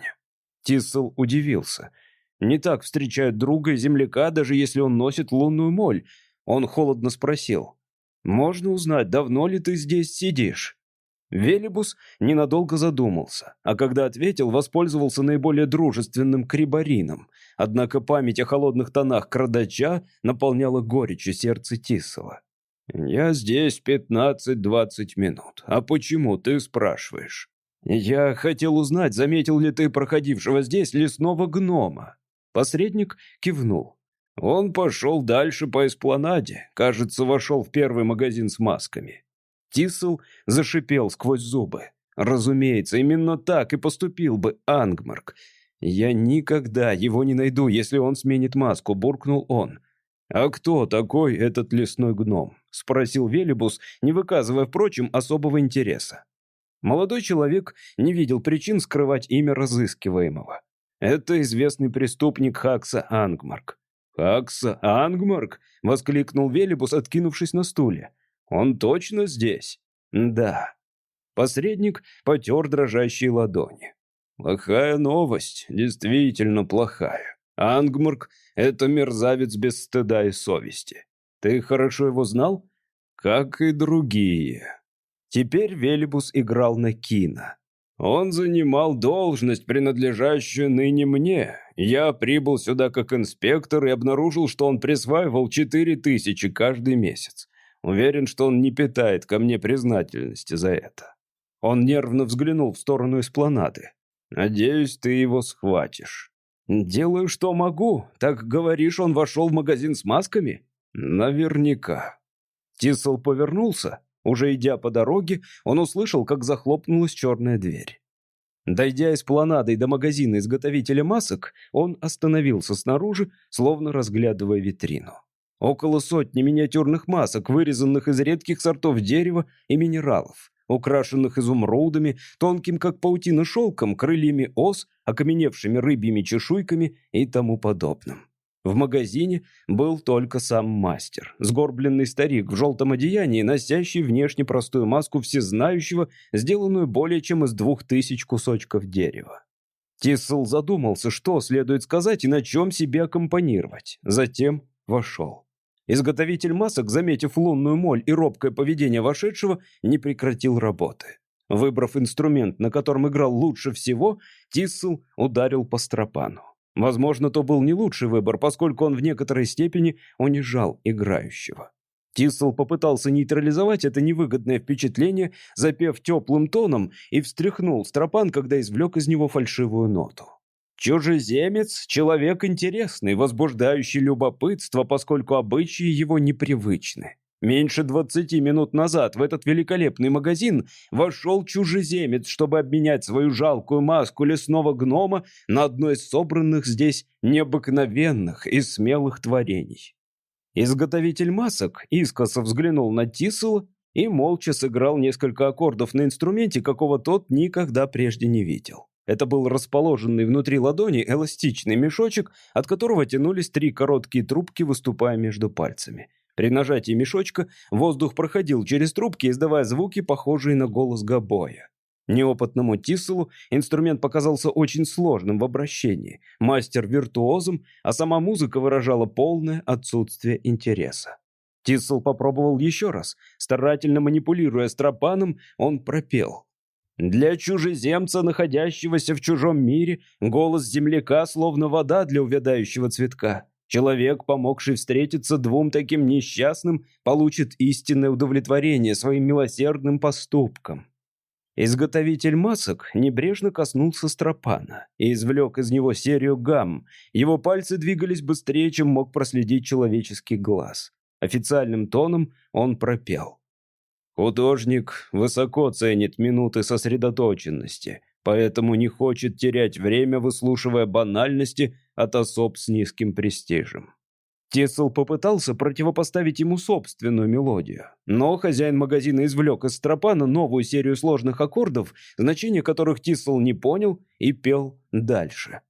Тисел удивился. Не так встречают друга и земляка, даже если он носит лунную моль. Он холодно спросил. «Можно узнать, давно ли ты здесь сидишь?» Велибус ненадолго задумался, а когда ответил, воспользовался наиболее дружественным крибарином. Однако память о холодных тонах крадача наполняла горечью сердце Тисова. «Я здесь пятнадцать-двадцать минут. А почему, ты спрашиваешь?» «Я хотел узнать, заметил ли ты проходившего здесь лесного гнома?» Посредник кивнул. Он пошел дальше по эспланаде. Кажется, вошел в первый магазин с масками. Тисел зашипел сквозь зубы. Разумеется, именно так и поступил бы Ангмарк. «Я никогда его не найду, если он сменит маску», — буркнул он. «А кто такой этот лесной гном?» — спросил Велибус, не выказывая, впрочем, особого интереса. Молодой человек не видел причин скрывать имя разыскиваемого. Это известный преступник Хакса Ангмарк. «Хакса Ангмарк?» — воскликнул Велибус, откинувшись на стуле. «Он точно здесь?» «Да». Посредник потер дрожащие ладони. «Плохая новость, действительно плохая. Ангмарк — это мерзавец без стыда и совести. Ты хорошо его знал? Как и другие». Теперь Велибус играл на кино. Он занимал должность, принадлежащую ныне мне. Я прибыл сюда как инспектор и обнаружил, что он присваивал четыре тысячи каждый месяц. Уверен, что он не питает ко мне признательности за это. Он нервно взглянул в сторону эспланады. «Надеюсь, ты его схватишь». «Делаю, что могу. Так, говоришь, он вошел в магазин с масками?» «Наверняка». Тисел повернулся, уже идя по дороге, он услышал, как захлопнулась черная дверь. Дойдя из планады до магазина изготовителя масок, он остановился снаружи, словно разглядывая витрину. Около сотни миниатюрных масок, вырезанных из редких сортов дерева и минералов, украшенных изумрудами, тонким как паутина шелком, крыльями ос, окаменевшими рыбьими чешуйками и тому подобным. В магазине был только сам мастер, сгорбленный старик в желтом одеянии, носящий внешне простую маску всезнающего, сделанную более чем из двух тысяч кусочков дерева. Тисл задумался, что следует сказать и на чем себе аккомпанировать. Затем вошел. Изготовитель масок, заметив лунную моль и робкое поведение вошедшего, не прекратил работы. Выбрав инструмент, на котором играл лучше всего, Тисл ударил по стропану. Возможно, то был не лучший выбор, поскольку он в некоторой степени унижал играющего. Тисел попытался нейтрализовать это невыгодное впечатление, запев теплым тоном, и встряхнул стропан, когда извлек из него фальшивую ноту. Чужеземец — человек интересный, возбуждающий любопытство, поскольку обычаи его непривычны. Меньше двадцати минут назад в этот великолепный магазин вошел чужеземец, чтобы обменять свою жалкую маску лесного гнома на одно из собранных здесь необыкновенных и смелых творений. Изготовитель масок искоса взглянул на Тисела и молча сыграл несколько аккордов на инструменте, какого тот никогда прежде не видел. Это был расположенный внутри ладони эластичный мешочек, от которого тянулись три короткие трубки, выступая между пальцами. При нажатии мешочка воздух проходил через трубки, издавая звуки, похожие на голос гобоя. Неопытному Тисселу инструмент показался очень сложным в обращении, мастер виртуозом, а сама музыка выражала полное отсутствие интереса. Тиссел попробовал еще раз. Старательно манипулируя стропаном, он пропел. «Для чужеземца, находящегося в чужом мире, голос земляка словно вода для увядающего цветка. Человек, помогший встретиться двум таким несчастным, получит истинное удовлетворение своим милосердным поступкам. Изготовитель масок небрежно коснулся стропана и извлек из него серию гамм. Его пальцы двигались быстрее, чем мог проследить человеческий глаз. Официальным тоном он пропел. «Художник высоко ценит минуты сосредоточенности, поэтому не хочет терять время, выслушивая банальности от особ с низким престижем. Тесл попытался противопоставить ему собственную мелодию, но хозяин магазина извлек из стропана новую серию сложных аккордов, значение которых Тисл не понял и пел дальше.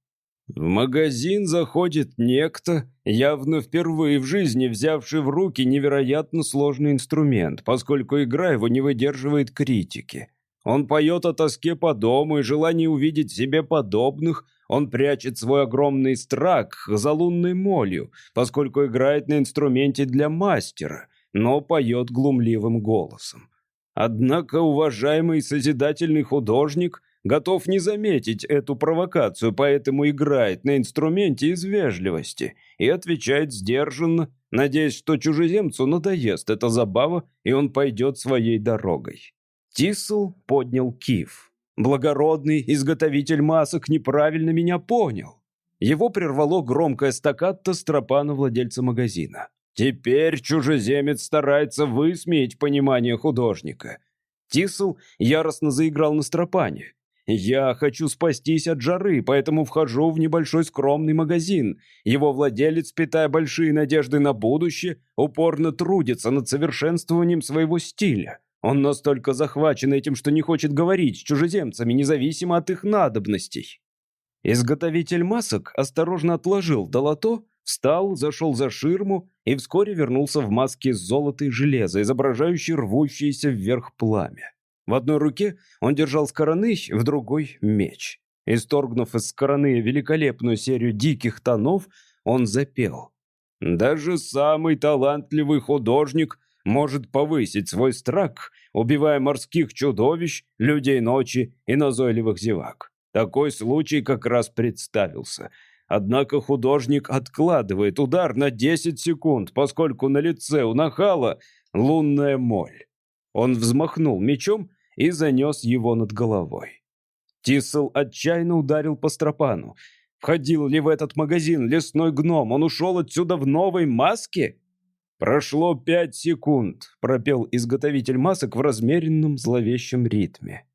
В магазин заходит некто, явно впервые в жизни взявший в руки невероятно сложный инструмент, поскольку игра его не выдерживает критики. Он поет о тоске по дому и желании увидеть себе подобных, он прячет свой огромный страх за лунной молью, поскольку играет на инструменте для мастера, но поет глумливым голосом. Однако уважаемый созидательный художник готов не заметить эту провокацию, поэтому играет на инструменте из вежливости и отвечает сдержанно, надеясь, что чужеземцу надоест эта забава, и он пойдет своей дорогой. Тисл поднял киф. Благородный изготовитель масок неправильно меня понял. Его прервало громкое стаккато стропана владельца магазина. Теперь чужеземец старается высмеять понимание художника. Тисл яростно заиграл на стропане. «Я хочу спастись от жары, поэтому вхожу в небольшой скромный магазин. Его владелец, питая большие надежды на будущее, упорно трудится над совершенствованием своего стиля. Он настолько захвачен этим, что не хочет говорить с чужеземцами, независимо от их надобностей». Изготовитель масок осторожно отложил долото, встал, зашел за ширму и вскоре вернулся в маске с золота и железа, изображающей рвущееся вверх пламя. В одной руке он держал скороны, в другой — меч. Исторгнув из скороны великолепную серию диких тонов, он запел. «Даже самый талантливый художник может повысить свой страх, убивая морских чудовищ, людей ночи и назойливых зевак. Такой случай как раз представился. Однако художник откладывает удар на 10 секунд, поскольку на лице у нахала лунная моль. Он взмахнул мечом и занес его над головой. Тисел отчаянно ударил по стропану. Входил ли в этот магазин лесной гном? Он ушел отсюда в новой маске? «Прошло пять секунд», — пропел изготовитель масок в размеренном зловещем ритме.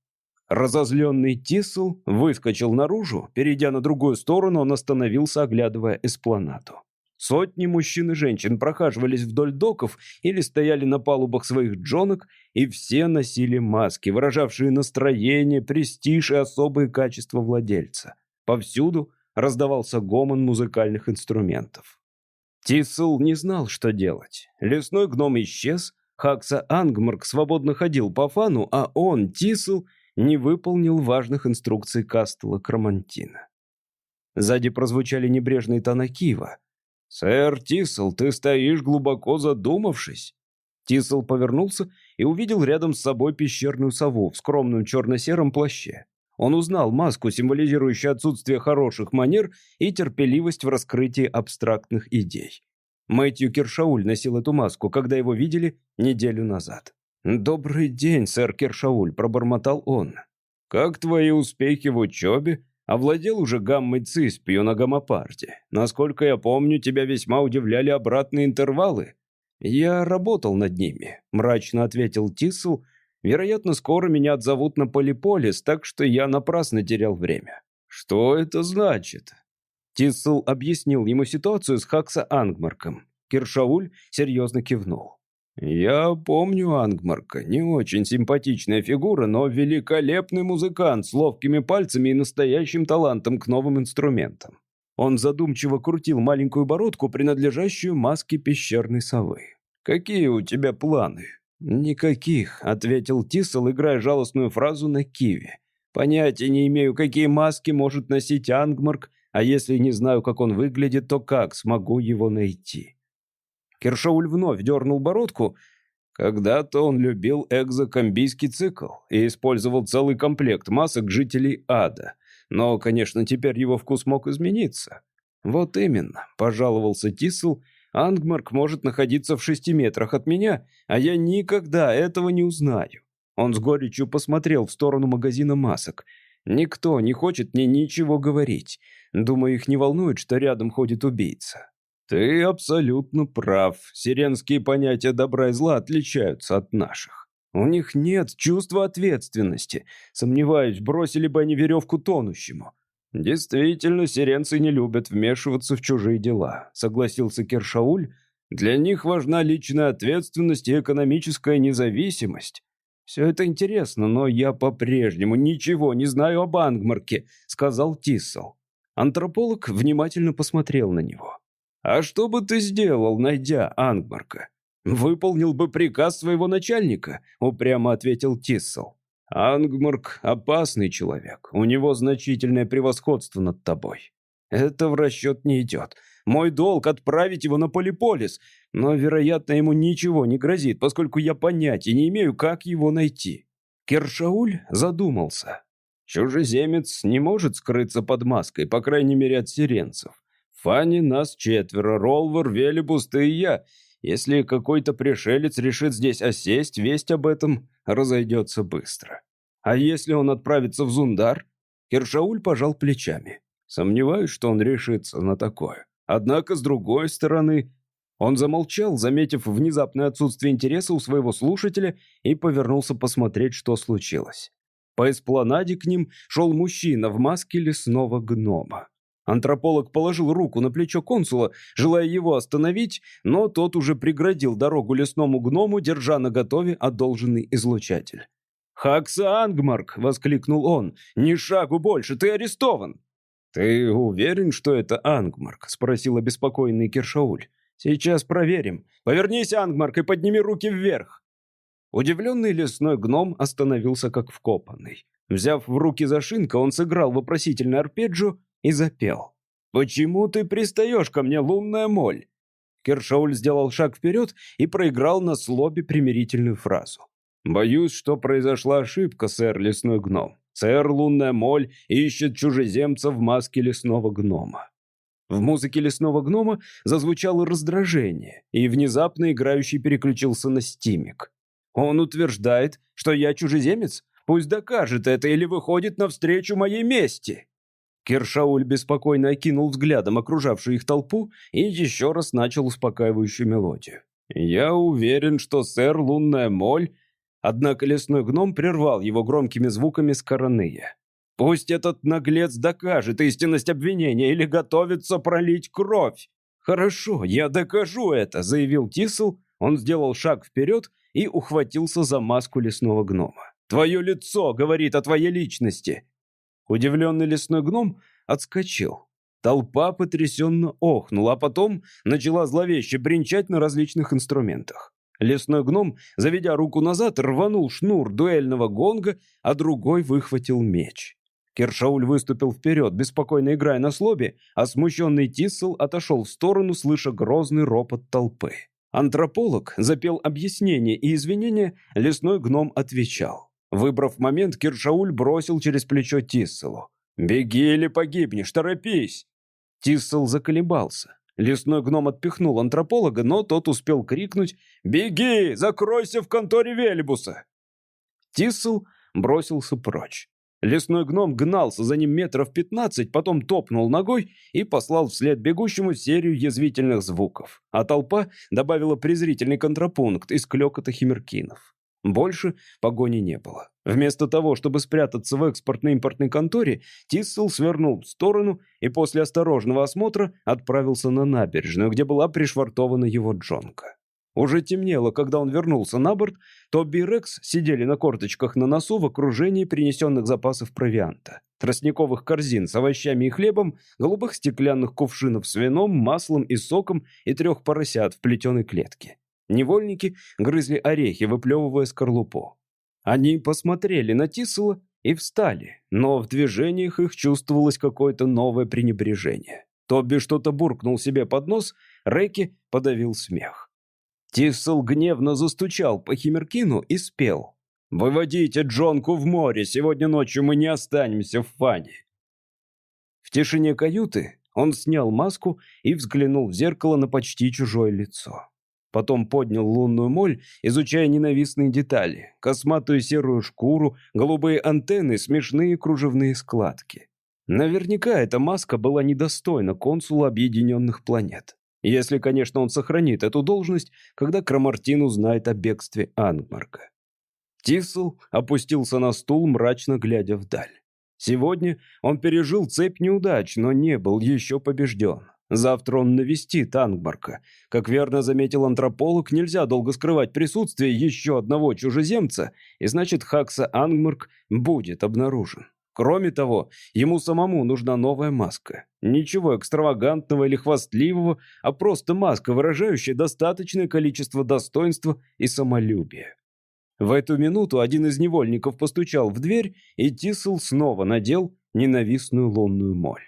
Разозленный Тисл выскочил наружу, перейдя на другую сторону, он остановился, оглядывая эспланаду. Сотни мужчин и женщин прохаживались вдоль доков или стояли на палубах своих джонок, и все носили маски, выражавшие настроение, престиж и особые качества владельца. Повсюду раздавался гомон музыкальных инструментов. Тисл не знал, что делать. Лесной гном исчез, Хакса Ангмарк свободно ходил по фану, а он, Тисл, не выполнил важных инструкций Кастела Крамантина. Сзади прозвучали небрежные тона Кива. «Сэр Тисел, ты стоишь, глубоко задумавшись». Тисел повернулся и увидел рядом с собой пещерную сову в скромном черно-сером плаще. Он узнал маску, символизирующую отсутствие хороших манер и терпеливость в раскрытии абстрактных идей. Мэтью Киршауль носил эту маску, когда его видели неделю назад. «Добрый день, сэр Кершауль», — пробормотал он. «Как твои успехи в учебе? Овладел уже гаммой циспию на гаммопарте. Насколько я помню, тебя весьма удивляли обратные интервалы». «Я работал над ними», — мрачно ответил Тисл. «Вероятно, скоро меня отзовут на Полиполис, так что я напрасно терял время». «Что это значит?» Тисл объяснил ему ситуацию с Хакса Ангмарком. Киршауль серьезно кивнул. «Я помню Ангмарка. Не очень симпатичная фигура, но великолепный музыкант с ловкими пальцами и настоящим талантом к новым инструментам». Он задумчиво крутил маленькую бородку, принадлежащую маске пещерной совы. «Какие у тебя планы?» «Никаких», — ответил Тисел, играя жалостную фразу на киве. «Понятия не имею, какие маски может носить Ангмарк, а если не знаю, как он выглядит, то как смогу его найти?» Кершауль вновь дернул бородку. Когда-то он любил экзокомбийский цикл и использовал целый комплект масок жителей ада. Но, конечно, теперь его вкус мог измениться. «Вот именно», — пожаловался Тисл, — «Ангмарк может находиться в шести метрах от меня, а я никогда этого не узнаю». Он с горечью посмотрел в сторону магазина масок. «Никто не хочет мне ничего говорить. Думаю, их не волнует, что рядом ходит убийца. «Ты абсолютно прав. Сиренские понятия добра и зла отличаются от наших. У них нет чувства ответственности. Сомневаюсь, бросили бы они веревку тонущему». «Действительно, сиренцы не любят вмешиваться в чужие дела», — согласился Кершауль. «Для них важна личная ответственность и экономическая независимость». «Все это интересно, но я по-прежнему ничего не знаю об Ангмарке», — сказал Тиссел. Антрополог внимательно посмотрел на него. А что бы ты сделал, найдя Ангмарка? Выполнил бы приказ своего начальника, упрямо ответил Тиссел. Ангмарк – опасный человек. У него значительное превосходство над тобой. Это в расчет не идет. Мой долг – отправить его на Полиполис, но, вероятно, ему ничего не грозит, поскольку я понятия не имею, как его найти». Кершауль задумался. Чужеземец не может скрыться под маской, по крайней мере, от сиренцев. Фанни, нас четверо, Ролвер, Велибус, ты и я. Если какой-то пришелец решит здесь осесть, весть об этом разойдется быстро. А если он отправится в Зундар? Киршауль пожал плечами. Сомневаюсь, что он решится на такое. Однако, с другой стороны, он замолчал, заметив внезапное отсутствие интереса у своего слушателя, и повернулся посмотреть, что случилось. По эспланаде к ним шел мужчина в маске лесного гнома. Антрополог положил руку на плечо консула, желая его остановить, но тот уже преградил дорогу лесному гному, держа на готове одолженный излучатель. «Хакса Ангмарк!» — воскликнул он. «Ни шагу больше, ты арестован!» «Ты уверен, что это Ангмарк?» — спросил обеспокоенный Киршауль. «Сейчас проверим. Повернись, Ангмарк, и подними руки вверх!» Удивленный лесной гном остановился как вкопанный. Взяв в руки зашинка, он сыграл вопросительный арпеджио и запел. «Почему ты пристаешь ко мне, лунная моль?» Кершауль сделал шаг вперед и проиграл на слобе примирительную фразу. «Боюсь, что произошла ошибка, сэр лесной гном. Сэр лунная моль ищет чужеземца в маске лесного гнома». В музыке лесного гнома зазвучало раздражение, и внезапно играющий переключился на стимик. Он утверждает, что я чужеземец? Пусть докажет это или выходит навстречу моей мести. Киршауль беспокойно окинул взглядом окружавшую их толпу и еще раз начал успокаивающую мелодию. «Я уверен, что сэр Лунная Моль...» Однако лесной гном прервал его громкими звуками с короные. «Пусть этот наглец докажет истинность обвинения или готовится пролить кровь!» «Хорошо, я докажу это», — заявил Тисл. Он сделал шаг вперед и ухватился за маску лесного гнома. «Твое лицо говорит о твоей личности!» Удивленный лесной гном отскочил. Толпа потрясенно охнула, а потом начала зловеще бренчать на различных инструментах. Лесной гном, заведя руку назад, рванул шнур дуэльного гонга, а другой выхватил меч. Кершауль выступил вперед, беспокойно играя на слобе, а смущенный Тиссел отошел в сторону, слыша грозный ропот толпы. Антрополог запел объяснение и извинения, лесной гном отвечал. Выбрав момент, Киршауль бросил через плечо Тисселу. «Беги или погибнешь, торопись!» Тиссел заколебался. Лесной гном отпихнул антрополога, но тот успел крикнуть «Беги! Закройся в конторе Вельбуса!» Тиссел бросился прочь. Лесной гном гнался за ним метров пятнадцать, потом топнул ногой и послал вслед бегущему серию язвительных звуков. А толпа добавила презрительный контрапункт из клёкота химеркинов. Больше погони не было. Вместо того, чтобы спрятаться в экспортно-импортной конторе, Тиссел свернул в сторону и после осторожного осмотра отправился на набережную, где была пришвартована его джонка. Уже темнело, когда он вернулся на борт, Тоби и Рекс сидели на корточках на носу в окружении принесенных запасов провианта. Тростниковых корзин с овощами и хлебом, голубых стеклянных кувшинов с вином, маслом и соком и трех поросят в плетеной клетке. Невольники грызли орехи, выплевывая скорлупу. Они посмотрели на Тисела и встали, но в движениях их чувствовалось какое-то новое пренебрежение. Тоби что-то буркнул себе под нос, Реки подавил смех. Тиссел гневно застучал по Химеркину и спел. «Выводите Джонку в море, сегодня ночью мы не останемся в фане». В тишине каюты он снял маску и взглянул в зеркало на почти чужое лицо. Потом поднял лунную моль, изучая ненавистные детали. Косматую серую шкуру, голубые антенны, смешные кружевные складки. Наверняка эта маска была недостойна консула Объединенных Планет. Если, конечно, он сохранит эту должность, когда Крамартин узнает о бегстве Ангмарка. Тисел опустился на стул, мрачно глядя вдаль. Сегодня он пережил цепь неудач, но не был еще побежден. Завтра он навестит Ангмарка. Как верно заметил антрополог, нельзя долго скрывать присутствие еще одного чужеземца, и значит Хакса Ангмарк будет обнаружен. Кроме того, ему самому нужна новая маска. Ничего экстравагантного или хвастливого, а просто маска, выражающая достаточное количество достоинства и самолюбия. В эту минуту один из невольников постучал в дверь, и Тисел снова надел ненавистную лунную моль.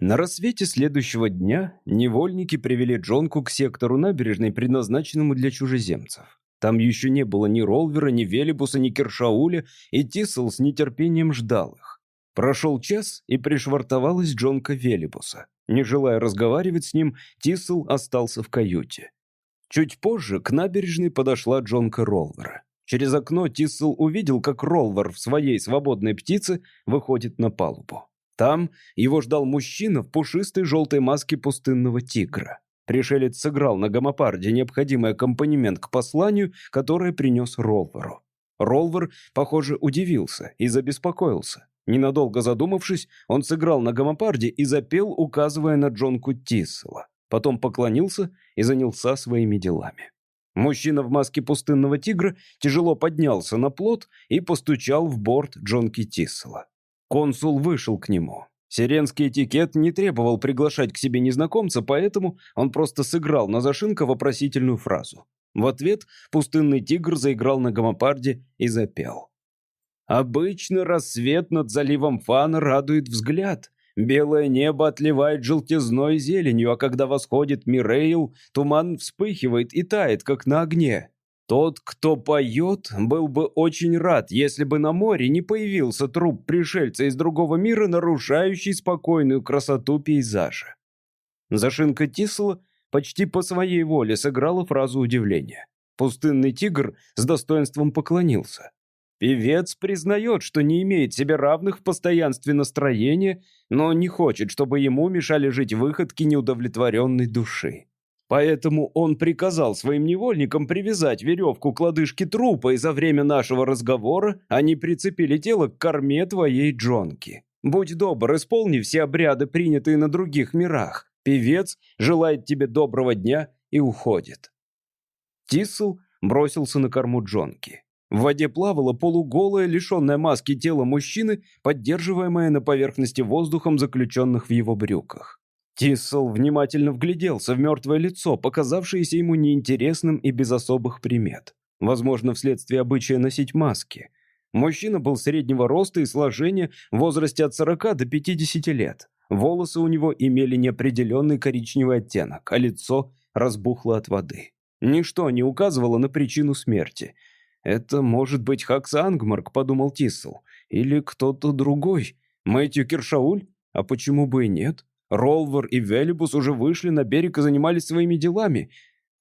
На рассвете следующего дня невольники привели Джонку к сектору набережной, предназначенному для чужеземцев. Там еще не было ни Ролвера, ни Велибуса, ни Кершауля, и Тисел с нетерпением ждал их. Прошел час, и пришвартовалась Джонка Велибуса. Не желая разговаривать с ним, Тисел остался в каюте. Чуть позже к набережной подошла Джонка Ролвера. Через окно Тиссел увидел, как Ролвер в своей свободной птице выходит на палубу. Там его ждал мужчина в пушистой желтой маске пустынного тигра. Пришелец сыграл на гомопарде необходимый аккомпанемент к посланию, которое принес Ролверу. Ролвер, похоже, удивился и забеспокоился. Ненадолго задумавшись, он сыграл на гомопарде и запел, указывая на Джонку Тиссела. Потом поклонился и занялся своими делами. Мужчина в маске пустынного тигра тяжело поднялся на плот и постучал в борт Джонки Тиссела. Консул вышел к нему. Сиренский этикет не требовал приглашать к себе незнакомца, поэтому он просто сыграл на Зашинка вопросительную фразу. В ответ пустынный тигр заиграл на гомопарде и запел. «Обычно рассвет над заливом Фана радует взгляд. Белое небо отливает желтизной зеленью, а когда восходит Мирейл, туман вспыхивает и тает, как на огне. Тот, кто поет, был бы очень рад, если бы на море не появился труп пришельца из другого мира, нарушающий спокойную красоту пейзажа. Зашинка Тисла почти по своей воле сыграла фразу удивления. Пустынный тигр с достоинством поклонился. Певец признает, что не имеет себе равных в постоянстве настроения, но не хочет, чтобы ему мешали жить выходки неудовлетворенной души. Поэтому он приказал своим невольникам привязать веревку к лодыжке трупа, и за время нашего разговора они прицепили тело к корме твоей Джонки. Будь добр, исполни все обряды, принятые на других мирах. Певец желает тебе доброго дня и уходит». Тисл бросился на корму Джонки. В воде плавало полуголое, лишенное маски тело мужчины, поддерживаемое на поверхности воздухом заключенных в его брюках. Тиссел внимательно вгляделся в мертвое лицо, показавшееся ему неинтересным и без особых примет. Возможно, вследствие обычая носить маски. Мужчина был среднего роста и сложения в возрасте от 40 до 50 лет. Волосы у него имели неопределенный коричневый оттенок, а лицо разбухло от воды. Ничто не указывало на причину смерти. «Это может быть Хакс Ангмарк», — подумал Тиссел. «Или кто-то другой. Мэтью Киршауль? А почему бы и нет?» Ролвер и Велибус уже вышли на берег и занимались своими делами.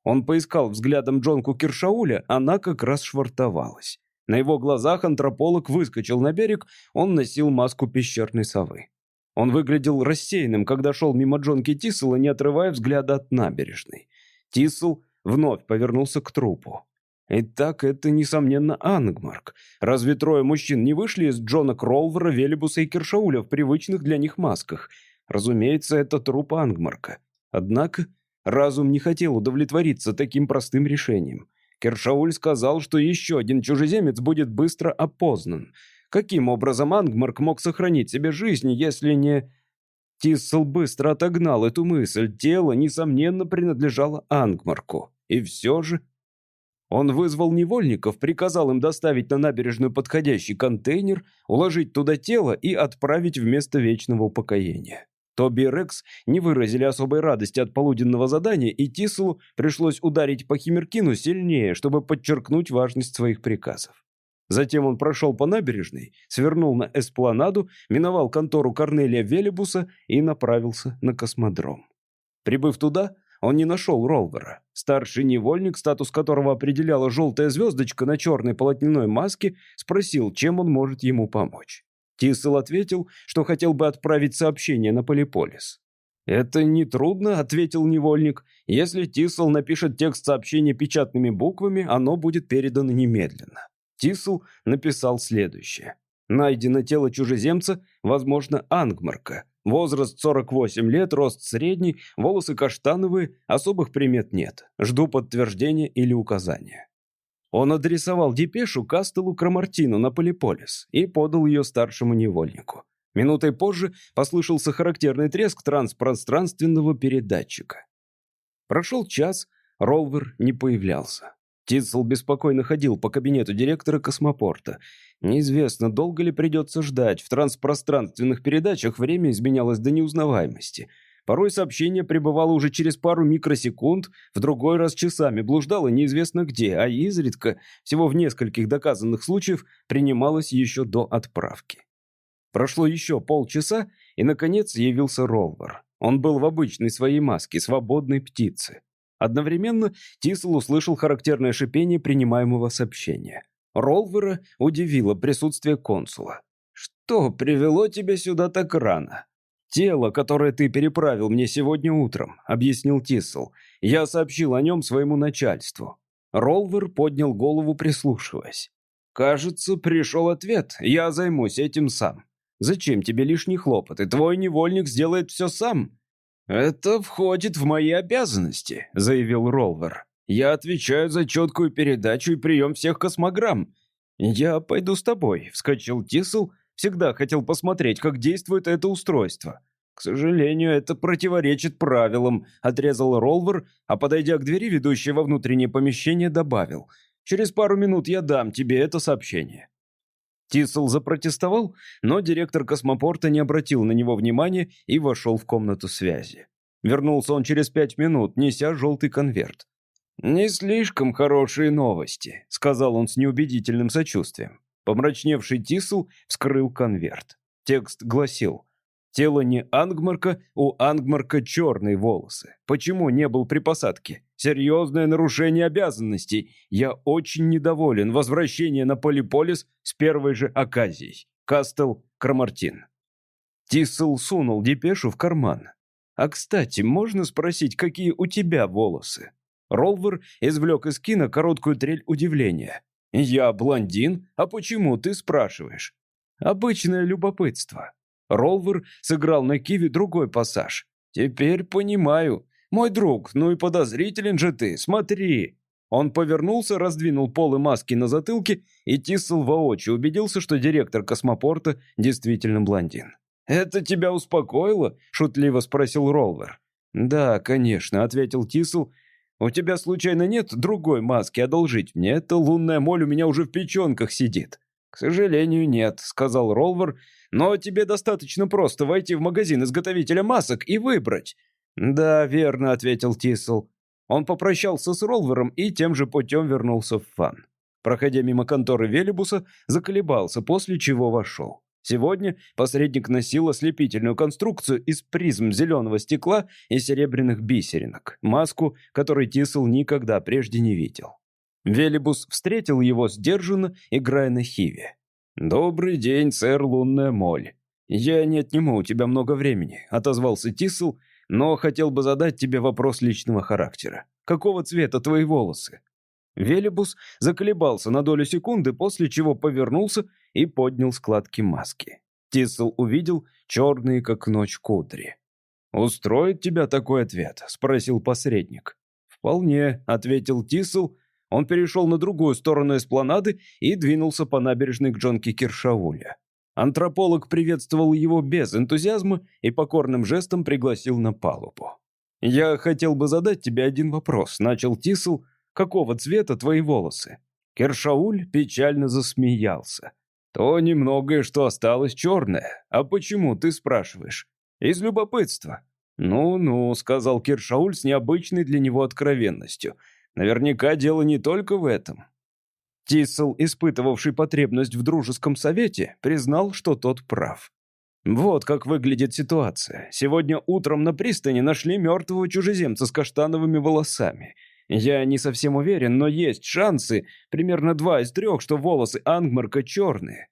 Он поискал взглядом Джонку Киршауля, она как раз швартовалась. На его глазах антрополог выскочил на берег, он носил маску пещерной совы. Он выглядел рассеянным, когда шел мимо Джонки Тисела, не отрывая взгляда от набережной. Тисел вновь повернулся к трупу. Итак, это, несомненно, Ангмарк. Разве трое мужчин не вышли из Джона Кролвера, Велибуса и Киршауля в привычных для них масках? Разумеется, это труп Ангмарка. Однако разум не хотел удовлетвориться таким простым решением. Кершауль сказал, что еще один чужеземец будет быстро опознан. Каким образом Ангмарк мог сохранить себе жизнь, если не... Тиссел быстро отогнал эту мысль. Тело, несомненно, принадлежало Ангмарку. И все же... Он вызвал невольников, приказал им доставить на набережную подходящий контейнер, уложить туда тело и отправить в место вечного упокоения. Тоби и Рекс не выразили особой радости от полуденного задания, и Тислу пришлось ударить по Химеркину сильнее, чтобы подчеркнуть важность своих приказов. Затем он прошел по набережной, свернул на эспланаду, миновал контору Корнелия Велибуса и направился на космодром. Прибыв туда, он не нашел Ролвера. Старший невольник, статус которого определяла желтая звездочка на черной полотняной маске, спросил, чем он может ему помочь. Тисел ответил, что хотел бы отправить сообщение на Полиполис. «Это нетрудно», — ответил невольник. «Если Тисел напишет текст сообщения печатными буквами, оно будет передано немедленно». Тисел написал следующее. «Найдено тело чужеземца, возможно, Ангмарка. Возраст 48 лет, рост средний, волосы каштановые, особых примет нет. Жду подтверждения или указания». Он адресовал депешу Кастелу Крамартину на Полиполис и подал ее старшему невольнику. Минутой позже послышался характерный треск транспространственного передатчика. Прошел час, Ролвер не появлялся. Титцел беспокойно ходил по кабинету директора космопорта. Неизвестно, долго ли придется ждать. В транспространственных передачах время изменялось до неузнаваемости. Порой сообщение прибывало уже через пару микросекунд, в другой раз часами блуждало неизвестно где, а изредка, всего в нескольких доказанных случаях, принималось еще до отправки. Прошло еще полчаса, и, наконец, явился Ролвер. Он был в обычной своей маске, свободной птицы. Одновременно Тисел услышал характерное шипение принимаемого сообщения. Ролвера удивило присутствие консула. «Что привело тебя сюда так рано?» «Тело, которое ты переправил мне сегодня утром», — объяснил Тисел. «Я сообщил о нем своему начальству». Ролвер поднял голову, прислушиваясь. «Кажется, пришел ответ. Я займусь этим сам. Зачем тебе лишний хлопот, и твой невольник сделает все сам?» «Это входит в мои обязанности», — заявил Ролвер. «Я отвечаю за четкую передачу и прием всех космограмм. Я пойду с тобой», — вскочил Тисел, — Всегда хотел посмотреть, как действует это устройство. К сожалению, это противоречит правилам, отрезал Ролвер, а подойдя к двери, ведущей во внутреннее помещение, добавил. Через пару минут я дам тебе это сообщение. Тисел запротестовал, но директор космопорта не обратил на него внимания и вошел в комнату связи. Вернулся он через пять минут, неся желтый конверт. «Не слишком хорошие новости», — сказал он с неубедительным сочувствием. Помрачневший Тисл вскрыл конверт. Текст гласил «Тело не Ангмарка, у Ангмарка черные волосы. Почему не был при посадке? Серьезное нарушение обязанностей. Я очень недоволен. Возвращение на Полиполис с первой же оказией. Кастел Крамартин». Тисл сунул депешу в карман. «А, кстати, можно спросить, какие у тебя волосы?» Ролвер извлек из кино короткую трель удивления. «Я блондин? А почему ты спрашиваешь?» «Обычное любопытство». Ролвер сыграл на Киви другой пассаж. «Теперь понимаю. Мой друг, ну и подозрителен же ты, смотри». Он повернулся, раздвинул полы маски на затылке и Тиссел воочию убедился, что директор космопорта действительно блондин. «Это тебя успокоило?» — шутливо спросил Ролвер. «Да, конечно», — ответил Тиссел у тебя случайно нет другой маски одолжить мне? Эта лунная моль у меня уже в печенках сидит». «К сожалению, нет», — сказал Ролвер. «Но тебе достаточно просто войти в магазин изготовителя масок и выбрать». «Да, верно», — ответил Тисел. Он попрощался с Ролвером и тем же путем вернулся в фан. Проходя мимо конторы Велибуса, заколебался, после чего вошел. Сегодня посредник носил ослепительную конструкцию из призм зеленого стекла и серебряных бисеринок, маску, которой Тисел никогда прежде не видел. Велибус встретил его сдержанно, играя на хиве. «Добрый день, сэр Лунная Моль. Я не отниму у тебя много времени», — отозвался Тисел, «но хотел бы задать тебе вопрос личного характера. Какого цвета твои волосы?» Велибус заколебался на долю секунды, после чего повернулся и поднял складки маски. Тисел увидел черные, как ночь, кудри. «Устроит тебя такой ответ?» — спросил посредник. «Вполне», — ответил Тисел. Он перешел на другую сторону эспланады и двинулся по набережной к Джонке Киршауля. Антрополог приветствовал его без энтузиазма и покорным жестом пригласил на палубу. «Я хотел бы задать тебе один вопрос», — начал Тисел, Какого цвета твои волосы?» Кершауль печально засмеялся. «То немногое, что осталось черное. А почему, ты спрашиваешь?» «Из любопытства». «Ну-ну», — сказал Киршауль с необычной для него откровенностью. «Наверняка дело не только в этом». Тисел, испытывавший потребность в дружеском совете, признал, что тот прав. Вот как выглядит ситуация. Сегодня утром на пристани нашли мертвого чужеземца с каштановыми волосами — я не совсем уверен, но есть шансы, примерно два из трех, что волосы Ангмарка черные.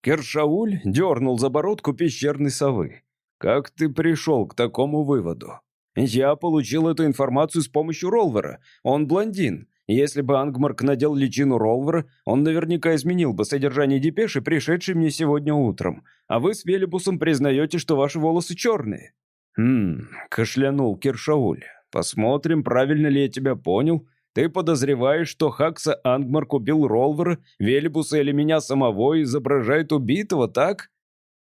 Кершауль дернул за бородку пещерной совы. «Как ты пришел к такому выводу?» «Я получил эту информацию с помощью Ролвера. Он блондин. Если бы Ангмарк надел личину Ролвера, он наверняка изменил бы содержание депеши, пришедшей мне сегодня утром. А вы с Велибусом признаете, что ваши волосы черные». «Хм...» — кашлянул Кершауль. Посмотрим, правильно ли я тебя понял. Ты подозреваешь, что Хакса Ангмарк убил Ролвера, Велибуса или меня самого и изображает убитого, так?»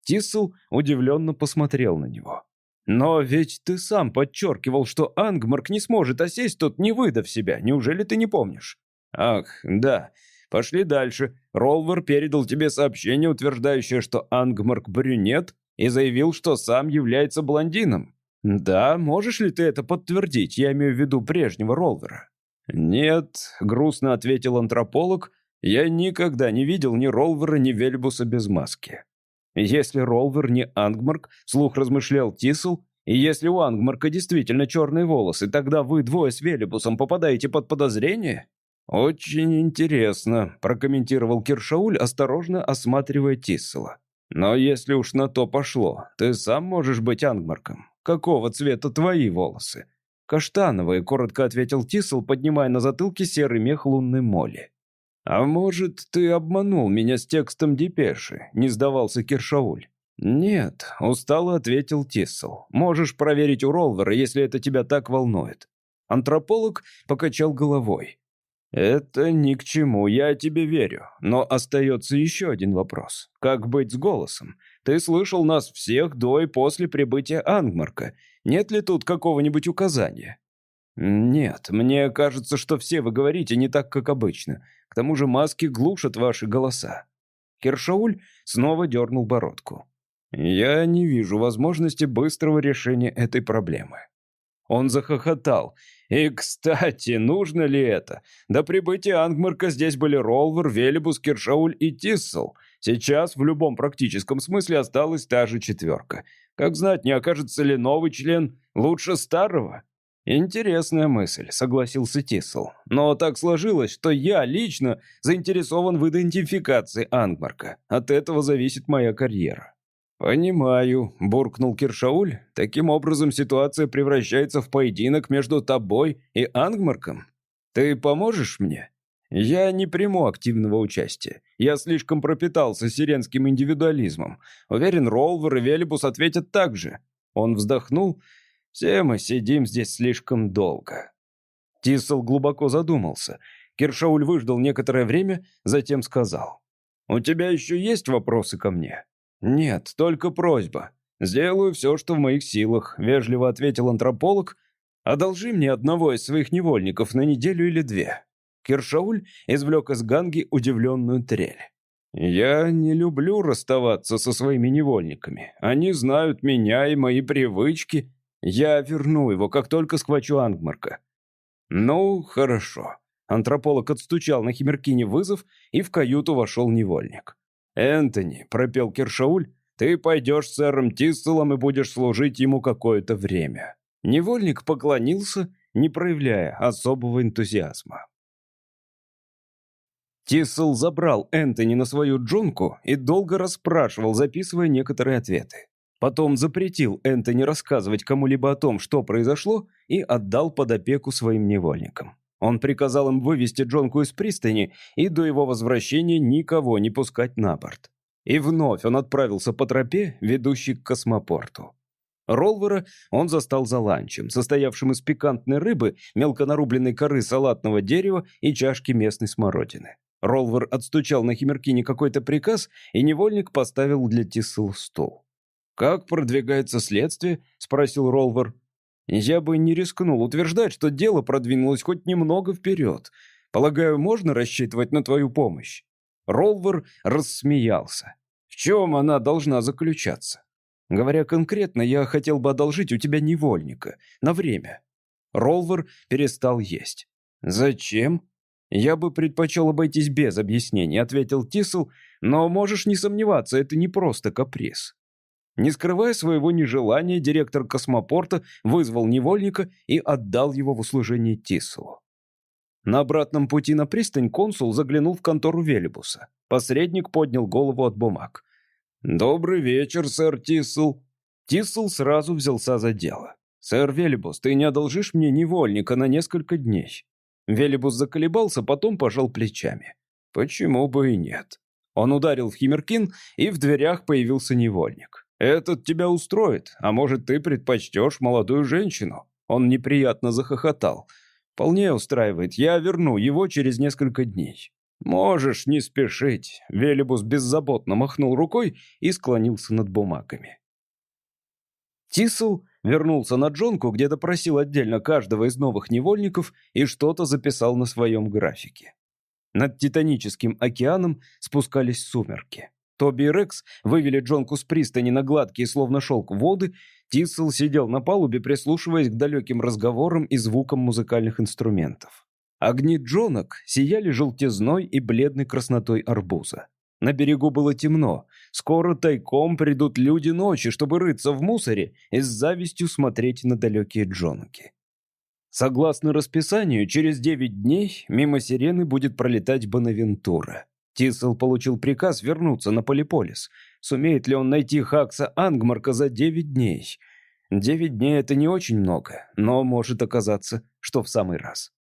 Тиссел удивленно посмотрел на него. «Но ведь ты сам подчеркивал, что Ангмарк не сможет осесть тут, не выдав себя. Неужели ты не помнишь?» «Ах, да. Пошли дальше. Ролвер передал тебе сообщение, утверждающее, что Ангмарк брюнет, и заявил, что сам является блондином. «Да, можешь ли ты это подтвердить? Я имею в виду прежнего Ролвера». «Нет», — грустно ответил антрополог, «я никогда не видел ни Ролвера, ни Вельбуса без маски». Если Ролвер не Ангмарк, слух размышлял Тисел, и если у Ангмарка действительно черные волосы, тогда вы двое с Велибусом попадаете под подозрение? «Очень интересно», — прокомментировал Киршауль, осторожно осматривая Тиссела. «Но если уж на то пошло, ты сам можешь быть Ангмарком. Какого цвета твои волосы?» «Каштановые», — коротко ответил Тиссел, поднимая на затылке серый мех лунной моли. «А может, ты обманул меня с текстом депеши?» — не сдавался Киршауль. «Нет», — устало ответил Тиссел. «Можешь проверить у Ролвера, если это тебя так волнует». Антрополог покачал головой. «Это ни к чему, я тебе верю. Но остается еще один вопрос. Как быть с голосом? Ты слышал нас всех до и после прибытия Ангмарка. Нет ли тут какого-нибудь указания?» «Нет, мне кажется, что все вы говорите не так, как обычно. К тому же маски глушат ваши голоса». Кершауль снова дернул бородку. «Я не вижу возможности быстрого решения этой проблемы». Он захохотал. «И, кстати, нужно ли это? До прибытия Ангмарка здесь были Ролвер, Велибус, Киршауль и Тиссел. Сейчас в любом практическом смысле осталась та же четверка. Как знать, не окажется ли новый член лучше старого?» «Интересная мысль», — согласился Тиссел. «Но так сложилось, что я лично заинтересован в идентификации Ангмарка. От этого зависит моя карьера». «Понимаю», — буркнул Киршауль. «Таким образом ситуация превращается в поединок между тобой и Ангмарком. Ты поможешь мне?» «Я не приму активного участия. Я слишком пропитался сиренским индивидуализмом. Уверен, Ролвер и Велибус ответят так же». Он вздохнул. «Все мы сидим здесь слишком долго». Тисел глубоко задумался. Киршауль выждал некоторое время, затем сказал. «У тебя еще есть вопросы ко мне?» «Нет, только просьба. Сделаю все, что в моих силах», — вежливо ответил антрополог. «Одолжи мне одного из своих невольников на неделю или две». Киршауль извлек из ганги удивленную трель. «Я не люблю расставаться со своими невольниками. Они знают меня и мои привычки. Я верну его, как только схвачу Ангмарка». «Ну, хорошо». Антрополог отстучал на Химеркине вызов, и в каюту вошел невольник. «Энтони», — пропел Киршауль, — «ты пойдешь с сэром Тисселом и будешь служить ему какое-то время». Невольник поклонился, не проявляя особого энтузиазма. Тиссел забрал Энтони на свою джунку и долго расспрашивал, записывая некоторые ответы. Потом запретил Энтони рассказывать кому-либо о том, что произошло, и отдал под опеку своим невольникам. Он приказал им вывести Джонку из пристани и до его возвращения никого не пускать на борт. И вновь он отправился по тропе, ведущей к космопорту. Ролвера он застал за ланчем, состоявшим из пикантной рыбы, мелко нарубленной коры салатного дерева и чашки местной смородины. Ролвер отстучал на Химеркине какой-то приказ, и невольник поставил для Тисел стул. «Как продвигается следствие?» — спросил Ролвер. Я бы не рискнул утверждать, что дело продвинулось хоть немного вперед. Полагаю, можно рассчитывать на твою помощь?» Ролвер рассмеялся. «В чем она должна заключаться?» «Говоря конкретно, я хотел бы одолжить у тебя невольника. На время». Ролвер перестал есть. «Зачем?» «Я бы предпочел обойтись без объяснений», — ответил Тисел, «но можешь не сомневаться, это не просто каприз. Не скрывая своего нежелания, директор космопорта вызвал невольника и отдал его в услужение Тисселу. На обратном пути на пристань консул заглянул в контору Велибуса. Посредник поднял голову от бумаг. «Добрый вечер, сэр Тиссел». Тиссел сразу взялся за дело. «Сэр Велибус, ты не одолжишь мне невольника на несколько дней?» Велибус заколебался, потом пожал плечами. «Почему бы и нет?» Он ударил в Химеркин, и в дверях появился невольник. «Этот тебя устроит, а может, ты предпочтешь молодую женщину?» Он неприятно захохотал. «Вполне устраивает. Я верну его через несколько дней». «Можешь не спешить», — Велибус беззаботно махнул рукой и склонился над бумагами. Тисел вернулся на Джонку, где допросил отдельно каждого из новых невольников и что-то записал на своем графике. Над Титаническим океаном спускались сумерки. Тоби и Рекс вывели Джонку с пристани на гладкие, словно шелк, воды. Тиссел сидел на палубе, прислушиваясь к далеким разговорам и звукам музыкальных инструментов. Огни Джонок сияли желтизной и бледной краснотой арбуза. На берегу было темно. Скоро тайком придут люди ночи, чтобы рыться в мусоре и с завистью смотреть на далекие джонки. Согласно расписанию, через девять дней мимо сирены будет пролетать Бонавентура. Тисел получил приказ вернуться на Полиполис. Сумеет ли он найти Хакса Ангмарка за девять дней? Девять дней — это не очень много, но может оказаться, что в самый раз.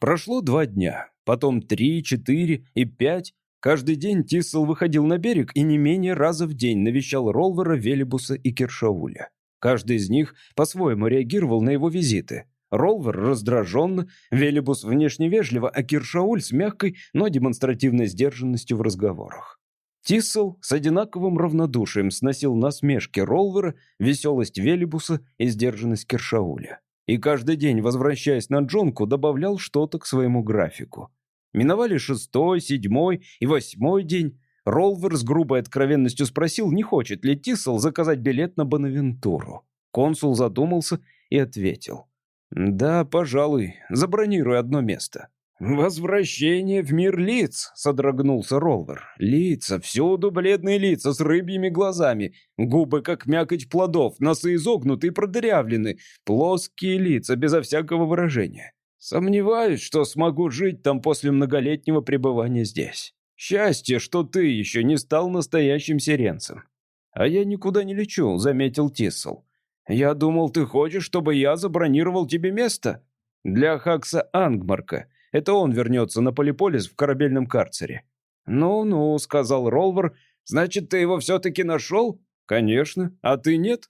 Прошло два дня, потом три, четыре и пять. Каждый день Тиссел выходил на берег и не менее раза в день навещал Ролвера, Велибуса и Киршауля. Каждый из них по-своему реагировал на его визиты. Ролвер раздраженно, Велибус внешне вежливо, а Киршауль с мягкой, но демонстративной сдержанностью в разговорах. Тиссел с одинаковым равнодушием сносил насмешки Ролвера, веселость Велибуса и сдержанность Киршауля и каждый день, возвращаясь на Джонку, добавлял что-то к своему графику. Миновали шестой, седьмой и восьмой день. Ролвер с грубой откровенностью спросил, не хочет ли Тисел заказать билет на Бонавентуру. Консул задумался и ответил. «Да, пожалуй, забронируй одно место». «Возвращение в мир лиц!» — содрогнулся Ролвер. «Лица, всюду бледные лица с рыбьими глазами, губы как мякоть плодов, носы изогнуты и продырявлены, плоские лица безо всякого выражения. Сомневаюсь, что смогу жить там после многолетнего пребывания здесь. Счастье, что ты еще не стал настоящим сиренцем». «А я никуда не лечу», — заметил Тиссел. «Я думал, ты хочешь, чтобы я забронировал тебе место?» «Для Хакса Ангмарка». Это он вернется на Полиполис в корабельном карцере». «Ну-ну», — сказал Ролвер, — «значит, ты его все-таки нашел?» «Конечно. А ты нет?»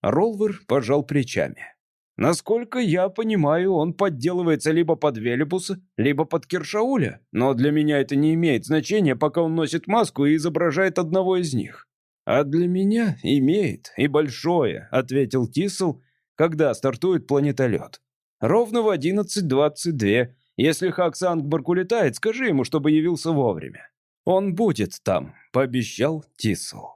Ролвер пожал плечами. «Насколько я понимаю, он подделывается либо под Велибуса, либо под Киршауля, но для меня это не имеет значения, пока он носит маску и изображает одного из них». «А для меня имеет, и большое», — ответил Тисел, когда стартует планетолет. «Ровно в 11.22 если Хак Сангборг улетает, скажи ему, чтобы явился вовремя. Он будет там, пообещал Тисл.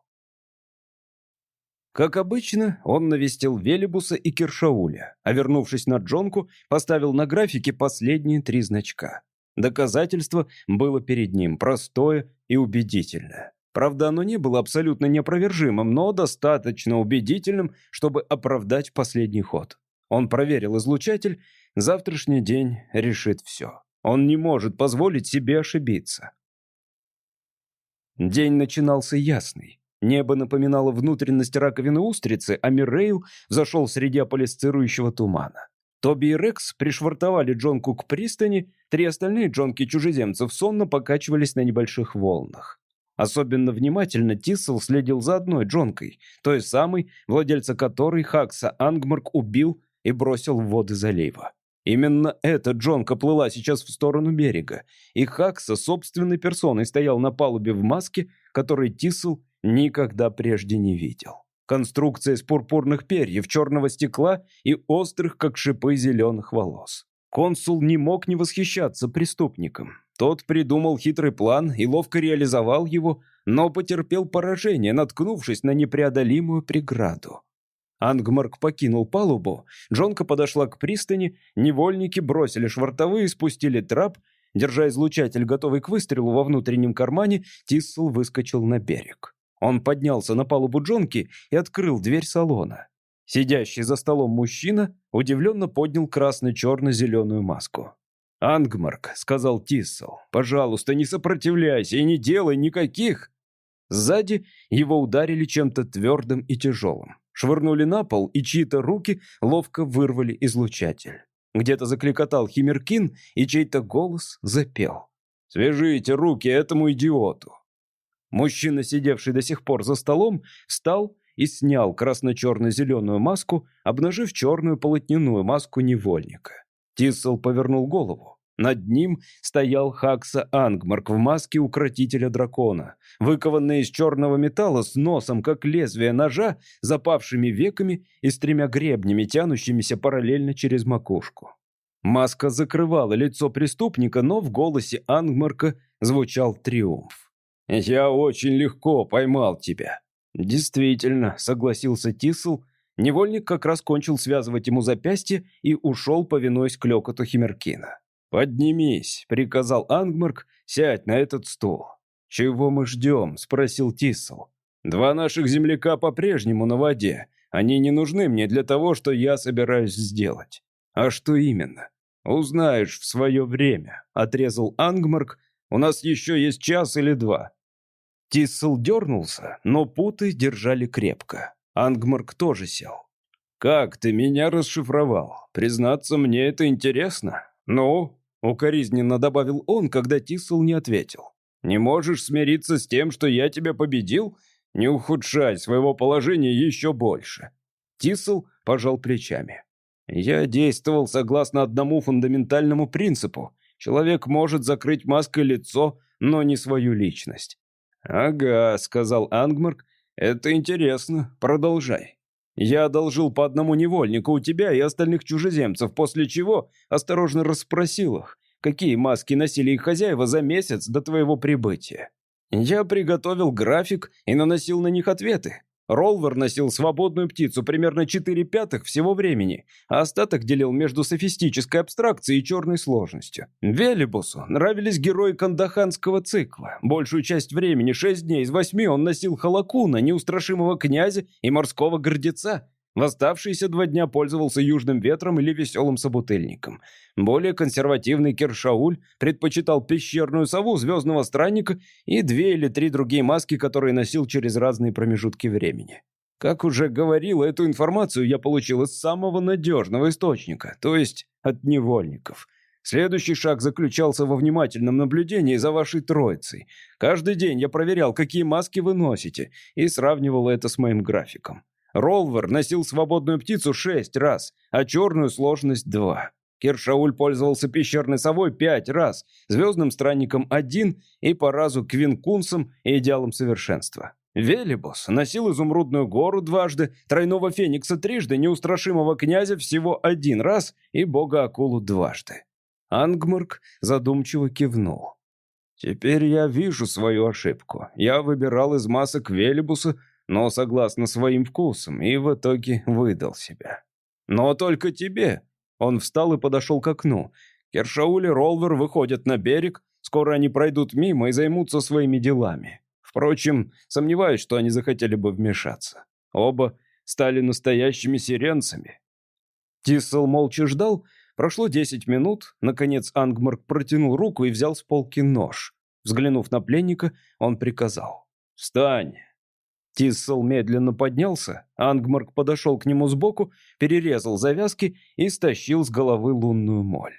Как обычно, он навестил Велибуса и Киршауля, а вернувшись на Джонку, поставил на графике последние три значка. Доказательство было перед ним, простое и убедительное. Правда, оно не было абсолютно неопровержимым, но достаточно убедительным, чтобы оправдать последний ход. Он проверил излучатель Завтрашний день решит все. Он не может позволить себе ошибиться. День начинался ясный. Небо напоминало внутренность раковины устрицы, а Миррейл зашел среди аполисцирующего тумана. Тоби и Рекс пришвартовали Джонку к пристани, три остальные Джонки чужеземцев сонно покачивались на небольших волнах. Особенно внимательно Тиссел следил за одной Джонкой, той самой, владельца которой Хакса Ангмарк убил и бросил в воды залива. Именно эта Джонка плыла сейчас в сторону берега, и Хакса собственной персоной стоял на палубе в маске, которой Тисел никогда прежде не видел. Конструкция из пурпурных перьев, черного стекла и острых, как шипы, зеленых волос. Консул не мог не восхищаться преступником. Тот придумал хитрый план и ловко реализовал его, но потерпел поражение, наткнувшись на непреодолимую преграду. Ангмарк покинул палубу, Джонка подошла к пристани, невольники бросили швартовые, спустили трап. Держа излучатель, готовый к выстрелу во внутреннем кармане, Тиссел выскочил на берег. Он поднялся на палубу Джонки и открыл дверь салона. Сидящий за столом мужчина удивленно поднял красно-черно-зеленую маску. «Ангмарк», — сказал Тиссел, — «пожалуйста, не сопротивляйся и не делай никаких...» Сзади его ударили чем-то твердым и тяжелым швырнули на пол, и чьи-то руки ловко вырвали излучатель. Где-то закликотал Химеркин, и чей-то голос запел. «Свяжите руки этому идиоту!» Мужчина, сидевший до сих пор за столом, встал и снял красно-черно-зеленую маску, обнажив черную полотняную маску невольника. Тиссел повернул голову. Над ним стоял Хакса Ангмарк в маске укротителя дракона, выкованная из черного металла с носом, как лезвие ножа, запавшими веками и с тремя гребнями, тянущимися параллельно через макушку. Маска закрывала лицо преступника, но в голосе Ангмарка звучал триумф. «Я очень легко поймал тебя». «Действительно», — согласился Тисл. Невольник как раз кончил связывать ему запястье и ушел, повинуясь клёкоту Химеркина. «Поднимись», — приказал Ангмарк, — «сядь на этот стул». «Чего мы ждем?» — спросил Тисл. «Два наших земляка по-прежнему на воде. Они не нужны мне для того, что я собираюсь сделать». «А что именно?» «Узнаешь в свое время», — отрезал Ангмарк. «У нас еще есть час или два». Тисл дернулся, но путы держали крепко. Ангмарк тоже сел. «Как ты меня расшифровал? Признаться, мне это интересно. Ну?» — укоризненно добавил он, когда Тисл не ответил. «Не можешь смириться с тем, что я тебя победил? Не ухудшай своего положения еще больше». Тисл пожал плечами. «Я действовал согласно одному фундаментальному принципу. Человек может закрыть маской лицо, но не свою личность. «Ага», — сказал Ангмарк, — «это интересно. Продолжай». «Я одолжил по одному невольнику у тебя и остальных чужеземцев, после чего осторожно расспросил их, какие маски носили их хозяева за месяц до твоего прибытия. Я приготовил график и наносил на них ответы. Ролвер носил свободную птицу примерно 4 пятых всего времени, а остаток делил между софистической абстракцией и черной сложностью. Велибусу нравились герои кандаханского цикла. Большую часть времени, 6 дней из 8, он носил Халакуна, неустрашимого князя и морского гордеца. В оставшиеся два дня пользовался южным ветром или веселым собутыльником. Более консервативный Кершауль предпочитал пещерную сову, звездного странника и две или три другие маски, которые носил через разные промежутки времени. Как уже говорил, эту информацию я получил из самого надежного источника, то есть от невольников. Следующий шаг заключался во внимательном наблюдении за вашей троицей. Каждый день я проверял, какие маски вы носите, и сравнивал это с моим графиком. Ролвер носил свободную птицу шесть раз, а черную сложность два. Киршауль пользовался пещерной совой пять раз, звездным странником один и по разу квинкунсом и идеалом совершенства. Велибос носил изумрудную гору дважды, тройного феникса трижды, неустрашимого князя всего один раз и бога-акулу дважды. Ангмарк задумчиво кивнул. «Теперь я вижу свою ошибку. Я выбирал из масок Велибуса но согласно своим вкусам, и в итоге выдал себя. «Но только тебе!» Он встал и подошел к окну. Кершауль и Ролвер выходят на берег, скоро они пройдут мимо и займутся своими делами. Впрочем, сомневаюсь, что они захотели бы вмешаться. Оба стали настоящими сиренцами. Тиссел молча ждал. Прошло десять минут. Наконец Ангмарк протянул руку и взял с полки нож. Взглянув на пленника, он приказал. «Встань!» Тиссел медленно поднялся, Ангмарк подошел к нему сбоку, перерезал завязки и стащил с головы лунную моль.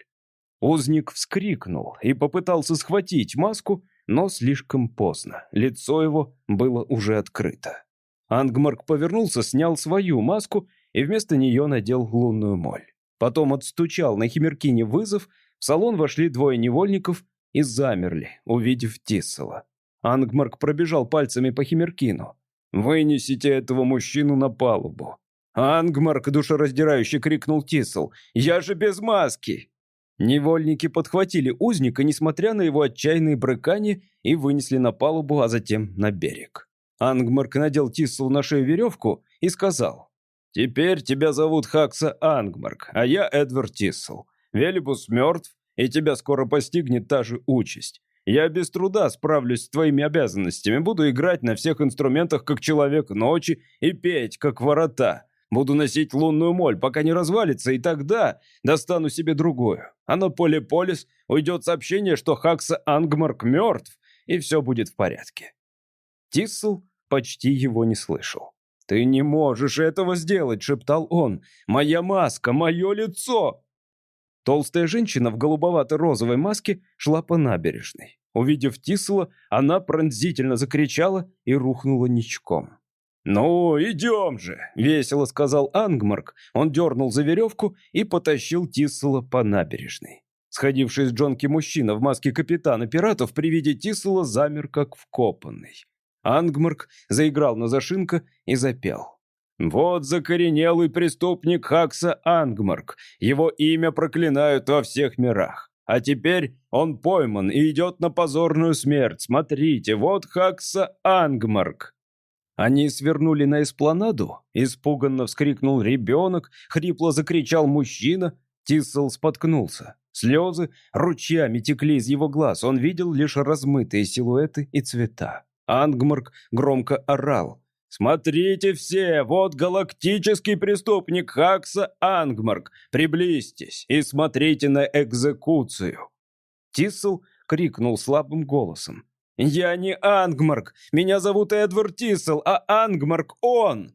Узник вскрикнул и попытался схватить маску, но слишком поздно, лицо его было уже открыто. Ангмарк повернулся, снял свою маску и вместо нее надел лунную моль. Потом отстучал на Химеркине вызов, в салон вошли двое невольников и замерли, увидев Тиссела. Ангмарк пробежал пальцами по Химеркину. «Вынесите этого мужчину на палубу!» «Ангмарк!» — душераздирающе крикнул Тисел. «Я же без маски!» Невольники подхватили узника, несмотря на его отчаянные брыкания, и вынесли на палубу, а затем на берег. Ангмарк надел Тисел на шею веревку и сказал, «Теперь тебя зовут Хакса Ангмарк, а я Эдвард Тисел. Велибус мертв, и тебя скоро постигнет та же участь. Я без труда справлюсь с твоими обязанностями, буду играть на всех инструментах, как человек ночи, и петь, как ворота. Буду носить лунную моль, пока не развалится, и тогда достану себе другую. А на поле Полис уйдет сообщение, что Хакса Ангмарк мертв, и все будет в порядке. Тиссел почти его не слышал. «Ты не можешь этого сделать», — шептал он. «Моя маска, мое лицо!» Толстая женщина в голубовато-розовой маске шла по набережной. Увидев Тисла, она пронзительно закричала и рухнула ничком. «Ну, идем же!» — весело сказал Ангмарк. Он дернул за веревку и потащил Тисла по набережной. Сходивший с Джонки мужчина в маске капитана пиратов при виде Тисла замер как вкопанный. Ангмарк заиграл на зашинка и запел. Вот закоренелый преступник Хакса Ангмарк. Его имя проклинают во всех мирах. А теперь он пойман и идет на позорную смерть. Смотрите, вот Хакса Ангмарк. Они свернули на эспланаду. Испуганно вскрикнул ребенок, хрипло закричал мужчина. Тиссел споткнулся. Слезы ручьями текли из его глаз. Он видел лишь размытые силуэты и цвета. Ангмарк громко орал. «Смотрите все! Вот галактический преступник Хакса Ангмарк! Приблизьтесь и смотрите на экзекуцию!» Тиссел крикнул слабым голосом. «Я не Ангмарк! Меня зовут Эдвард Тиссел, а Ангмарк он!»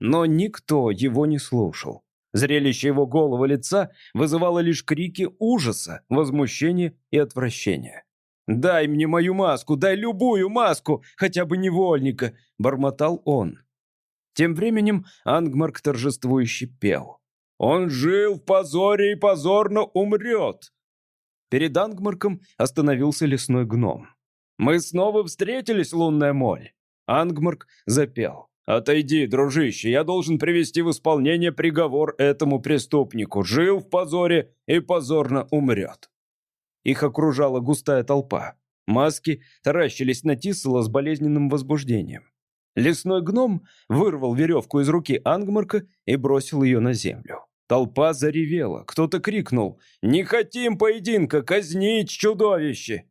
Но никто его не слушал. Зрелище его голого лица вызывало лишь крики ужаса, возмущения и отвращения. «Дай мне мою маску, дай любую маску, хотя бы невольника!» — бормотал он. Тем временем Ангмарк торжествующе пел. «Он жил в позоре и позорно умрет!» Перед Ангмарком остановился лесной гном. «Мы снова встретились, лунная моль!» Ангмарк запел. «Отойди, дружище, я должен привести в исполнение приговор этому преступнику. Жил в позоре и позорно умрет». Их окружала густая толпа. Маски таращились на Тиссела с болезненным возбуждением. Лесной гном вырвал веревку из руки Ангмарка и бросил ее на землю. Толпа заревела. Кто-то крикнул «Не хотим поединка! Казнить чудовище!»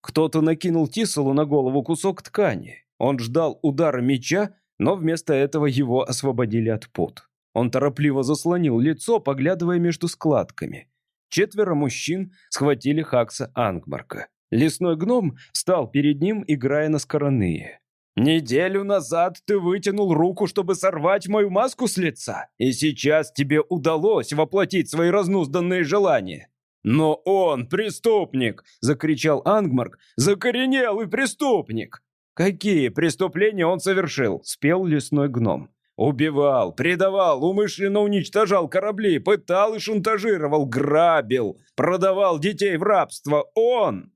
Кто-то накинул Тисселу на голову кусок ткани. Он ждал удара меча, но вместо этого его освободили от пут. Он торопливо заслонил лицо, поглядывая между складками. Четверо мужчин схватили Хакса Ангмарка. Лесной гном встал перед ним, играя на скороные. «Неделю назад ты вытянул руку, чтобы сорвать мою маску с лица, и сейчас тебе удалось воплотить свои разнузданные желания. «Но он преступник!» — закричал Ангмарк. «Закоренелый преступник!» «Какие преступления он совершил?» — спел лесной гном. Убивал, предавал, умышленно уничтожал корабли, пытал и шантажировал, грабил, продавал детей в рабство. Он!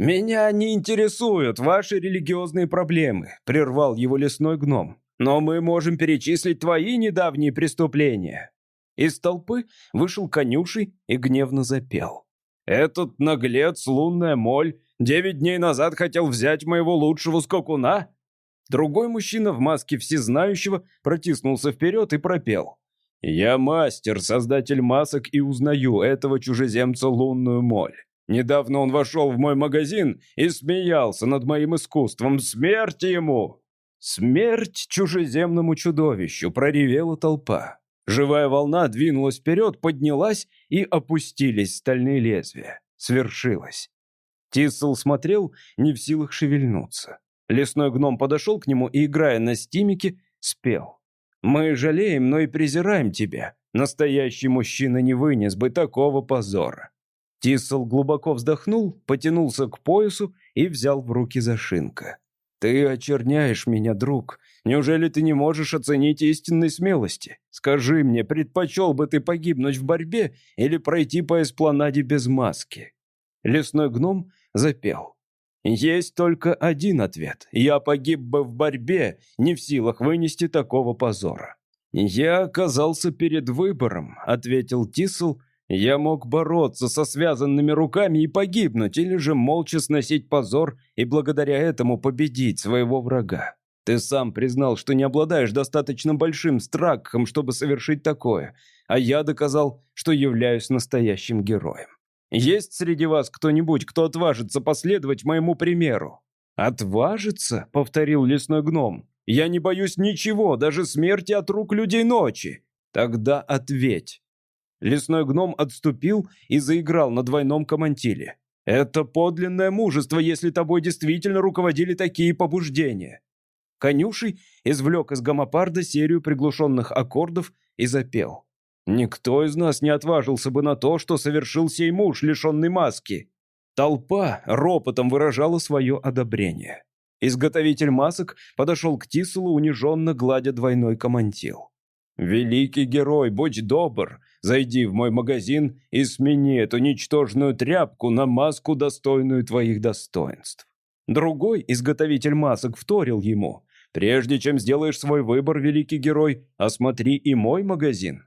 «Меня не интересуют ваши религиозные проблемы», — прервал его лесной гном. «Но мы можем перечислить твои недавние преступления». Из толпы вышел конюший и гневно запел. «Этот наглец, лунная моль, девять дней назад хотел взять моего лучшего скакуна, Другой мужчина в маске всезнающего протиснулся вперед и пропел. «Я мастер, создатель масок и узнаю этого чужеземца лунную моль. Недавно он вошел в мой магазин и смеялся над моим искусством. Смерть ему!» «Смерть чужеземному чудовищу!» — проревела толпа. Живая волна двинулась вперед, поднялась и опустились стальные лезвия. Свершилось. Тисел смотрел, не в силах шевельнуться. Лесной гном подошел к нему и, играя на стимике, спел. «Мы жалеем, но и презираем тебя. Настоящий мужчина не вынес бы такого позора». Тисел глубоко вздохнул, потянулся к поясу и взял в руки зашинка. «Ты очерняешь меня, друг. Неужели ты не можешь оценить истинной смелости? Скажи мне, предпочел бы ты погибнуть в борьбе или пройти по эспланаде без маски?» Лесной гном запел. Есть только один ответ. Я погиб бы в борьбе, не в силах вынести такого позора. Я оказался перед выбором, ответил Тисел. Я мог бороться со связанными руками и погибнуть, или же молча сносить позор и благодаря этому победить своего врага. Ты сам признал, что не обладаешь достаточно большим страхом, чтобы совершить такое, а я доказал, что являюсь настоящим героем. Есть среди вас кто-нибудь, кто отважится последовать моему примеру?» «Отважится?» — повторил лесной гном. «Я не боюсь ничего, даже смерти от рук людей ночи. Тогда ответь». Лесной гном отступил и заиграл на двойном комантиле. «Это подлинное мужество, если тобой действительно руководили такие побуждения». Конюший извлек из гамапарда серию приглушенных аккордов и запел. Никто из нас не отважился бы на то, что совершил сей муж, лишенный маски. Толпа ропотом выражала свое одобрение. Изготовитель масок подошел к Тисулу, униженно гладя двойной комантил. «Великий герой, будь добр, зайди в мой магазин и смени эту ничтожную тряпку на маску, достойную твоих достоинств». Другой изготовитель масок вторил ему. «Прежде чем сделаешь свой выбор, великий герой, осмотри и мой магазин.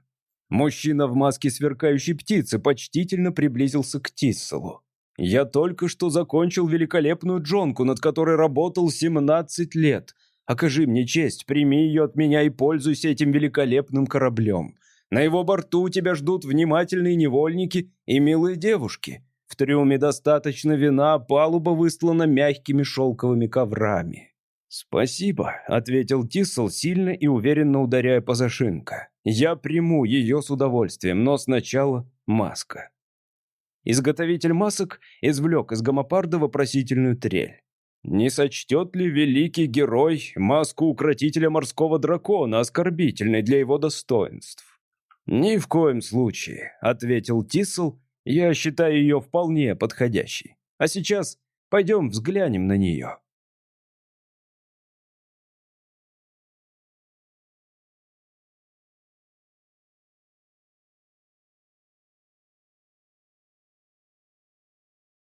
Мужчина в маске сверкающей птицы почтительно приблизился к Тисселу. «Я только что закончил великолепную джонку, над которой работал 17 лет. Окажи мне честь, прими ее от меня и пользуйся этим великолепным кораблем. На его борту тебя ждут внимательные невольники и милые девушки. В трюме достаточно вина, палуба выстлана мягкими шелковыми коврами». «Спасибо», — ответил Тиссел, сильно и уверенно ударяя по зашинка. «Я приму ее с удовольствием, но сначала маска». Изготовитель масок извлек из гомопарда вопросительную трель. Не сочтет ли великий герой маску укротителя морского дракона оскорбительной для его достоинств? «Ни в коем случае», — ответил Тиссел, — «я считаю ее вполне подходящей. А сейчас пойдем взглянем на нее».